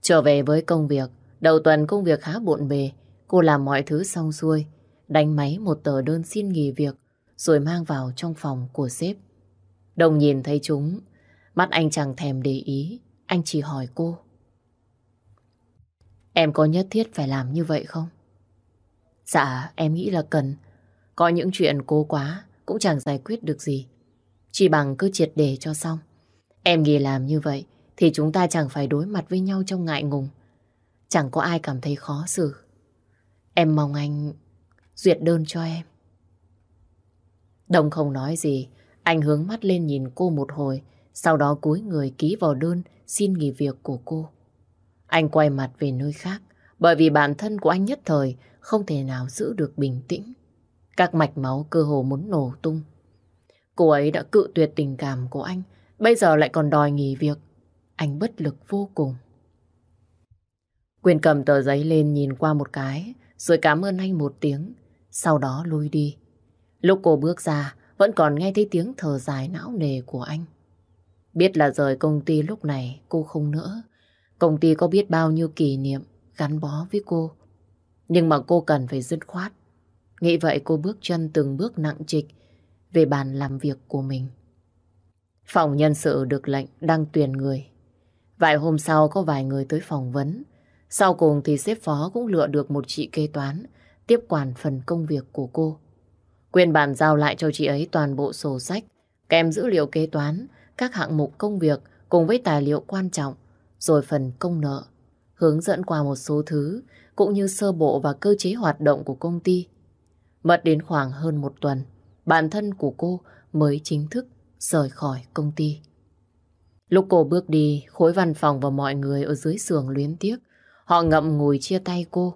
Trở về với công việc, đầu tuần công việc khá bộn bề, cô làm mọi thứ xong xuôi, đánh máy một tờ đơn xin nghỉ việc, rồi mang vào trong phòng của sếp. Đồng nhìn thấy chúng, mắt anh chẳng thèm để ý, anh chỉ hỏi cô. Em có nhất thiết phải làm như vậy không? Dạ, em nghĩ là cần. Có những chuyện cố quá cũng chẳng giải quyết được gì. Chỉ bằng cứ triệt để cho xong. Em nghỉ làm như vậy thì chúng ta chẳng phải đối mặt với nhau trong ngại ngùng. Chẳng có ai cảm thấy khó xử. Em mong anh duyệt đơn cho em. Đồng không nói gì, anh hướng mắt lên nhìn cô một hồi, sau đó cúi người ký vào đơn xin nghỉ việc của cô. Anh quay mặt về nơi khác, bởi vì bản thân của anh nhất thời không thể nào giữ được bình tĩnh. Các mạch máu cơ hồ muốn nổ tung. Cô ấy đã cự tuyệt tình cảm của anh, bây giờ lại còn đòi nghỉ việc. Anh bất lực vô cùng. Quyền cầm tờ giấy lên nhìn qua một cái, rồi cảm ơn anh một tiếng, sau đó lui đi. Lúc cô bước ra, vẫn còn nghe thấy tiếng thở dài não nề của anh. Biết là rời công ty lúc này cô không nữa. Công ty có biết bao nhiêu kỷ niệm gắn bó với cô. Nhưng mà cô cần phải dứt khoát. Nghĩ vậy cô bước chân từng bước nặng trịch về bàn làm việc của mình. Phòng nhân sự được lệnh đăng tuyển người. Vài hôm sau có vài người tới phỏng vấn. Sau cùng thì sếp phó cũng lựa được một chị kế toán tiếp quản phần công việc của cô. Quyền bàn giao lại cho chị ấy toàn bộ sổ sách, kèm dữ liệu kế toán, các hạng mục công việc cùng với tài liệu quan trọng, rồi phần công nợ, hướng dẫn qua một số thứ, cũng như sơ bộ và cơ chế hoạt động của công ty. Mất đến khoảng hơn một tuần, bản thân của cô mới chính thức rời khỏi công ty. Lúc cô bước đi, khối văn phòng và mọi người ở dưới sườn luyến tiếc, họ ngậm ngùi chia tay cô.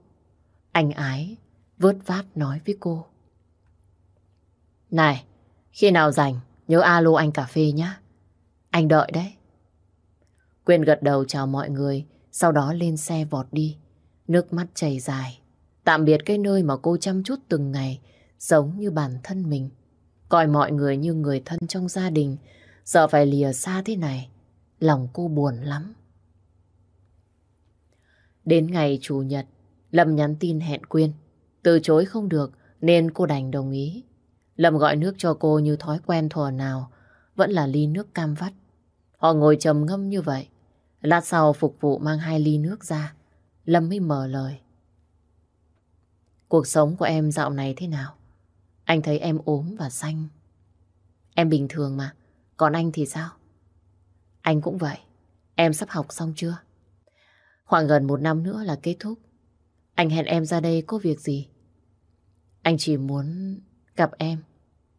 Anh ái, vớt vát nói với cô. Này, khi nào rảnh, nhớ alo anh cà phê nhé. Anh đợi đấy. Quyên gật đầu chào mọi người, sau đó lên xe vọt đi. Nước mắt chảy dài. Tạm biệt cái nơi mà cô chăm chút từng ngày, giống như bản thân mình. Coi mọi người như người thân trong gia đình, giờ phải lìa xa thế này. Lòng cô buồn lắm. Đến ngày Chủ nhật, Lâm nhắn tin hẹn Quyên. Từ chối không được nên cô đành đồng ý. Lâm gọi nước cho cô như thói quen thuở nào, vẫn là ly nước cam vắt. Họ ngồi trầm ngâm như vậy. Lát sau phục vụ mang hai ly nước ra. Lâm mới mở lời. Cuộc sống của em dạo này thế nào? Anh thấy em ốm và xanh. Em bình thường mà. Còn anh thì sao? Anh cũng vậy. Em sắp học xong chưa? Khoảng gần một năm nữa là kết thúc. Anh hẹn em ra đây có việc gì? Anh chỉ muốn gặp em,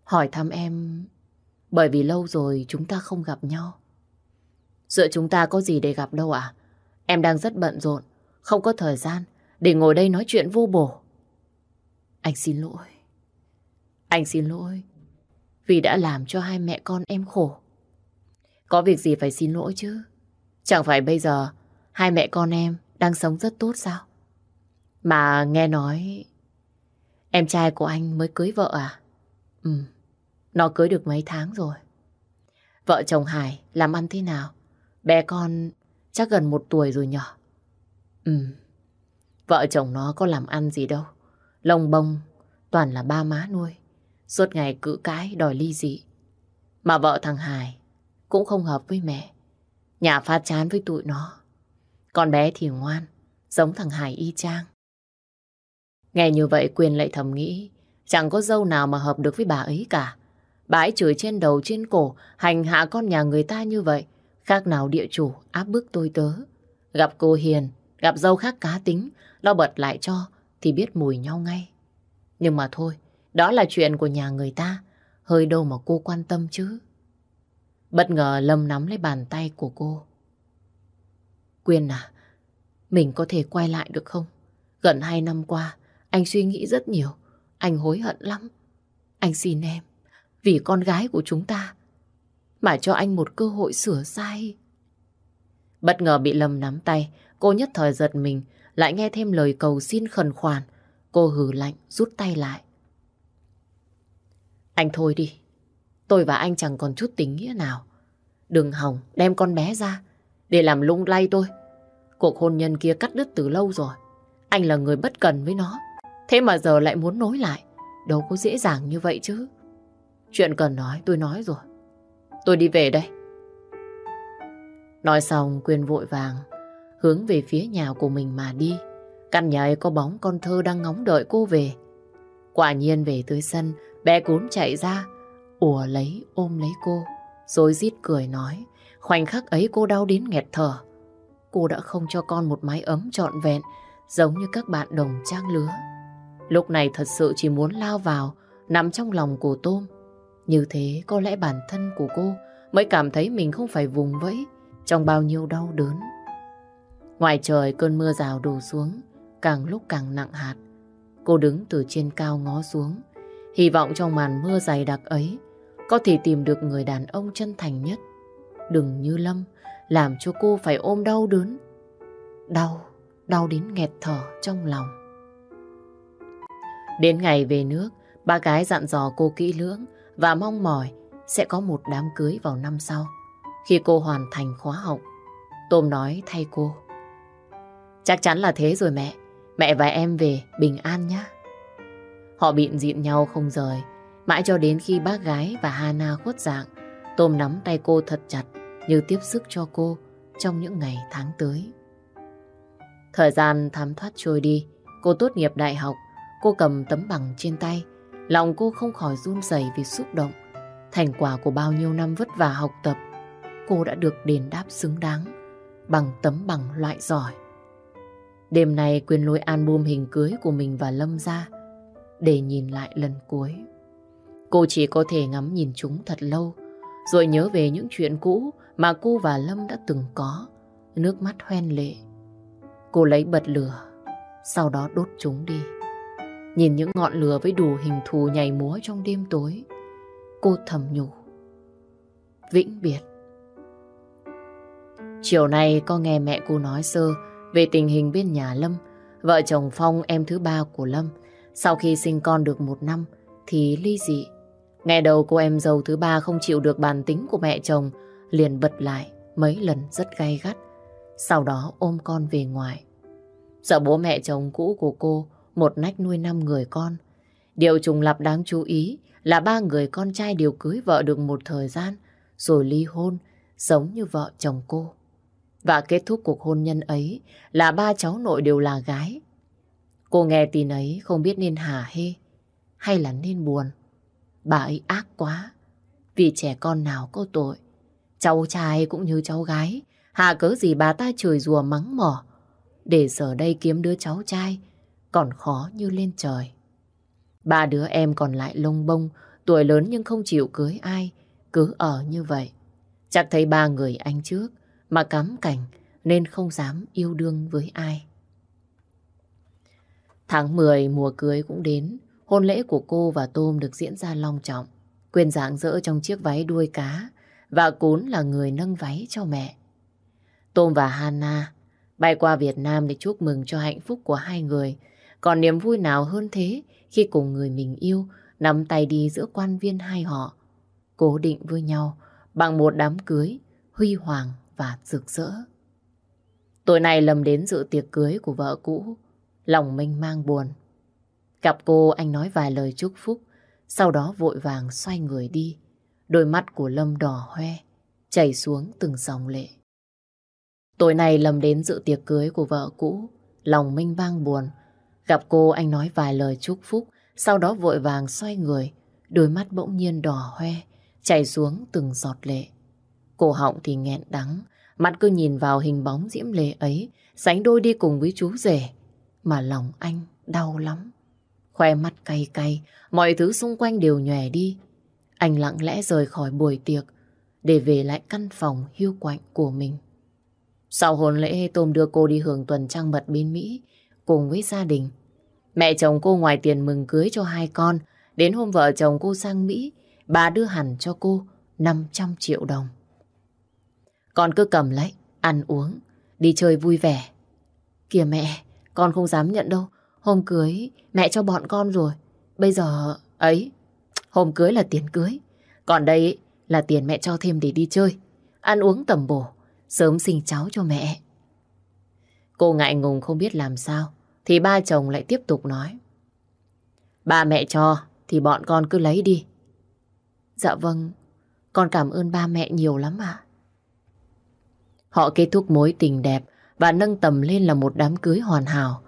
hỏi thăm em, bởi vì lâu rồi chúng ta không gặp nhau. Giữa chúng ta có gì để gặp đâu à? Em đang rất bận rộn, không có thời gian để ngồi đây nói chuyện vô bổ. Anh xin lỗi. Anh xin lỗi vì đã làm cho hai mẹ con em khổ. Có việc gì phải xin lỗi chứ? Chẳng phải bây giờ hai mẹ con em đang sống rất tốt sao? Mà nghe nói em trai của anh mới cưới vợ à? Ừ, nó cưới được mấy tháng rồi. Vợ chồng Hải làm ăn thế nào? Bé con chắc gần một tuổi rồi nhỏ Ừ, vợ chồng nó có làm ăn gì đâu. Lông bông toàn là ba má nuôi. Suốt ngày cự cãi đòi ly dị. Mà vợ thằng Hải cũng không hợp với mẹ. Nhà pha chán với tụi nó. Con bé thì ngoan, giống thằng Hải y chang. Nghe như vậy Quyền lại thầm nghĩ chẳng có dâu nào mà hợp được với bà ấy cả. Bà ấy chửi trên đầu trên cổ hành hạ con nhà người ta như vậy. Khác nào địa chủ áp bức tôi tớ. Gặp cô Hiền, gặp dâu khác cá tính, lo bật lại cho thì biết mùi nhau ngay. Nhưng mà thôi, đó là chuyện của nhà người ta. Hơi đâu mà cô quan tâm chứ. Bất ngờ Lâm nắm lấy bàn tay của cô. Quyên à, mình có thể quay lại được không? Gần hai năm qua, anh suy nghĩ rất nhiều. Anh hối hận lắm. Anh xin em, vì con gái của chúng ta, mà cho anh một cơ hội sửa sai. Bất ngờ bị Lâm nắm tay, cô nhất thời giật mình, lại nghe thêm lời cầu xin khẩn khoản. Cô hừ lạnh, rút tay lại. Anh thôi đi, tôi và anh chẳng còn chút tình nghĩa nào. Đừng hỏng đem con bé ra, để làm lung lay tôi. Cuộc hôn nhân kia cắt đứt từ lâu rồi. Anh là người bất cần với nó. Thế mà giờ lại muốn nối lại. Đâu có dễ dàng như vậy chứ. Chuyện cần nói tôi nói rồi. Tôi đi về đây. Nói xong Quyên vội vàng hướng về phía nhà của mình mà đi. Căn nhà ấy có bóng con thơ đang ngóng đợi cô về. Quả nhiên về tới sân, bé cún chạy ra, ùa lấy ôm lấy cô, rồi rít cười nói. Khoảnh khắc ấy cô đau đến nghẹt thở. Cô đã không cho con một mái ấm trọn vẹn, giống như các bạn đồng trang lứa. Lúc này thật sự chỉ muốn lao vào, nằm trong lòng của Tôm. Như thế có lẽ bản thân của cô mới cảm thấy mình không phải vùng vẫy trong bao nhiêu đau đớn. Ngoài trời cơn mưa rào đổ xuống, càng lúc càng nặng hạt. Cô đứng từ trên cao ngó xuống, hy vọng trong màn mưa dày đặc ấy có thể tìm được người đàn ông chân thành nhất. Đừng như Lâm, làm cho cô phải ôm đau đớn. Đau, đau đến nghẹt thở trong lòng. Đến ngày về nước, ba gái dặn dò cô kỹ lưỡng và mong mỏi sẽ có một đám cưới vào năm sau. Khi cô hoàn thành khóa học, Tôm nói thay cô. Chắc chắn là thế rồi mẹ. Mẹ và em về bình an nhé. Họ bịn diện nhau không rời. Mãi cho đến khi bác gái và Hana khuất dạng, Tôm nắm tay cô thật chặt như tiếp sức cho cô trong những ngày tháng tới. Thời gian thám thoát trôi đi, cô tốt nghiệp đại học, cô cầm tấm bằng trên tay, lòng cô không khỏi run rẩy vì xúc động. Thành quả của bao nhiêu năm vất vả học tập, cô đã được đền đáp xứng đáng bằng tấm bằng loại giỏi. Đêm nay Quyên lôi album hình cưới của mình và Lâm ra để nhìn lại lần cuối. Cô chỉ có thể ngắm nhìn chúng thật lâu, rồi nhớ về những chuyện cũ mà cô và Lâm đã từng có, nước mắt hoen lệ. Cô lấy bật lửa, sau đó đốt chúng đi. Nhìn những ngọn lửa với đủ hình thù nhảy múa trong đêm tối, cô thầm nhủ. Vĩnh biệt. Chiều nay có nghe mẹ cô nói sơ về tình hình bên nhà Lâm. Vợ chồng Phong em thứ ba của Lâm, sau khi sinh con được một năm thì ly dị. Nghe đầu cô em dâu thứ ba không chịu được bản tính của mẹ chồng, liền bật lại mấy lần rất gay gắt. Sau đó ôm con về ngoài. Sợ bố mẹ chồng cũ của cô một nách nuôi năm người con. Điều trùng lập đáng chú ý là ba người con trai đều cưới vợ được một thời gian rồi ly hôn giống như vợ chồng cô. Và kết thúc cuộc hôn nhân ấy là ba cháu nội đều là gái. Cô nghe tin ấy không biết nên hả hê hay là nên buồn. Bà ấy ác quá vì trẻ con nào có tội. Cháu trai cũng như cháu gái Hạ cớ gì bà ta chửi rùa mắng mỏ Để giờ đây kiếm đứa cháu trai Còn khó như lên trời Ba đứa em còn lại lông bông, Tuổi lớn nhưng không chịu cưới ai, Cứ ở như vậy Chắc thấy ba người anh trước mà cắm cảnh Nên không dám yêu đương với ai Tháng 10 mùa cưới cũng đến Hôn lễ của cô và Tôm được diễn ra long trọng Quyền dạng dỡ trong chiếc váy đuôi cá và Cún là người nâng váy cho mẹ. Tôm và Hana bay qua Việt Nam để chúc mừng cho hạnh phúc của hai người. Còn niềm vui nào hơn thế khi cùng người mình yêu nắm tay đi giữa quan viên hai họ, cố định với nhau bằng một đám cưới huy hoàng và rực rỡ. Tối nay Lâm đến dự tiệc cưới của vợ cũ, lòng mênh mang buồn. Gặp cô anh nói vài lời chúc phúc, sau đó vội vàng xoay người đi. Đôi mắt của Lâm đỏ hoe, chảy xuống từng dòng lệ. Tối nay Lâm đến dự tiệc cưới của vợ cũ, lòng minh vang buồn. Gặp cô anh nói vài lời chúc phúc, sau đó vội vàng xoay người, đôi mắt bỗng nhiên đỏ hoe, chảy xuống từng giọt lệ. Cổ họng thì nghẹn đắng, mắt cứ nhìn vào hình bóng diễm lệ ấy, sánh đôi đi cùng với chú rể, mà lòng anh đau lắm. Khoe mắt cay cay, mọi thứ xung quanh đều nhòe đi. Anh lặng lẽ rời khỏi buổi tiệc để về lại căn phòng hiu quạnh của mình. Sau hôn lễ, Tôm đưa cô đi hưởng tuần trăng mật bên Mỹ cùng với gia đình. Mẹ chồng cô ngoài tiền mừng cưới cho hai con, đến hôm vợ chồng cô sang Mỹ, bà đưa hẳn cho cô 500 triệu đồng. Con cứ cầm lấy, ăn uống, đi chơi vui vẻ. Kìa mẹ, con không dám nhận đâu. Hôm cưới, mẹ cho bọn con rồi. Bây giờ, ấy, hôm cưới là tiền cưới. Còn đây là tiền mẹ cho thêm để đi chơi. Ăn uống tầm bổ, sớm sinh cháu cho mẹ. Cô ngại ngùng không biết làm sao, thì ba chồng lại tiếp tục nói. Ba mẹ cho, thì bọn con cứ lấy đi. Dạ vâng, con cảm ơn ba mẹ nhiều lắm ạ. Họ kết thúc mối tình đẹp và nâng tầm lên là một đám cưới hoàn hảo.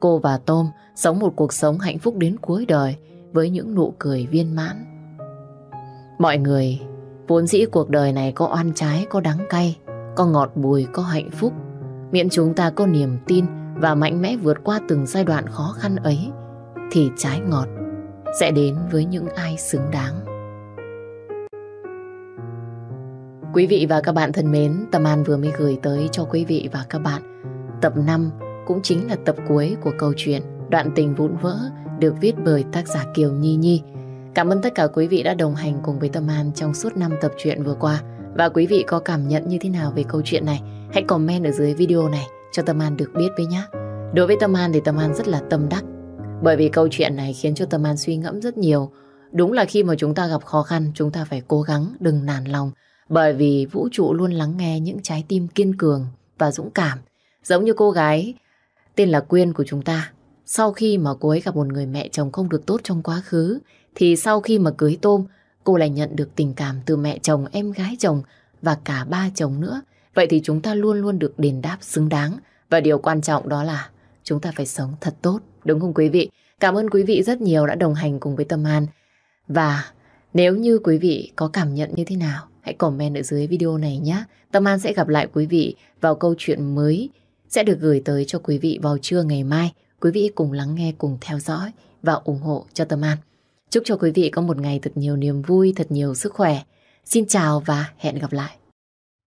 Cô và Tom sống một cuộc sống hạnh phúc đến cuối đời với những nụ cười viên mãn. Mọi người, vốn dĩ cuộc đời này có oan trái, có đắng cay, có ngọt bùi, có hạnh phúc. Miễn chúng ta có niềm tin và mạnh mẽ vượt qua từng giai đoạn khó khăn ấy, thì trái ngọt sẽ đến với những ai xứng đáng. Quý vị và các bạn thân mến, Tâm An vừa mới gửi tới cho quý vị và các bạn tập 5 cũng chính là tập cuối của câu chuyện Đoạn tình vụn vỡ được viết bởi tác giả Kiều Nhi Nhi. Cảm ơn tất cả quý vị đã đồng hành cùng với Tâm An trong suốt 5 tập truyện vừa qua. Và quý vị có cảm nhận như thế nào về câu chuyện này? Hãy comment ở dưới video này cho Tâm An được biết với nhé. Đối với Tâm An thì Tâm An rất là tâm đắc. Bởi vì câu chuyện này khiến cho Tâm An suy ngẫm rất nhiều. Đúng là khi mà chúng ta gặp khó khăn, chúng ta phải cố gắng, đừng nản lòng. Bởi vì vũ trụ luôn lắng nghe những trái tim kiên cường và dũng cảm. Giống như cô gái tên là Quyên của chúng ta. Sau khi mà cô ấy gặp một người mẹ chồng không được tốt trong quá khứ, thì sau khi mà cưới Tôm, cô lại nhận được tình cảm từ mẹ chồng, em gái chồng và cả ba chồng nữa. Vậy thì chúng ta luôn luôn được đền đáp xứng đáng. Và điều quan trọng đó là chúng ta phải sống thật tốt, đúng không quý vị? Cảm ơn quý vị rất nhiều đã đồng hành cùng với Tâm An. Và nếu như quý vị có cảm nhận như thế nào, hãy comment ở dưới video này nhé. Tâm An sẽ gặp lại quý vị vào câu chuyện mới sẽ được gửi tới cho quý vị vào trưa ngày mai. Quý vị cùng lắng nghe, cùng theo dõi và ủng hộ cho Tâm An. Chúc cho quý vị có một ngày thật nhiều niềm vui, thật nhiều sức khỏe. Xin chào và hẹn gặp lại.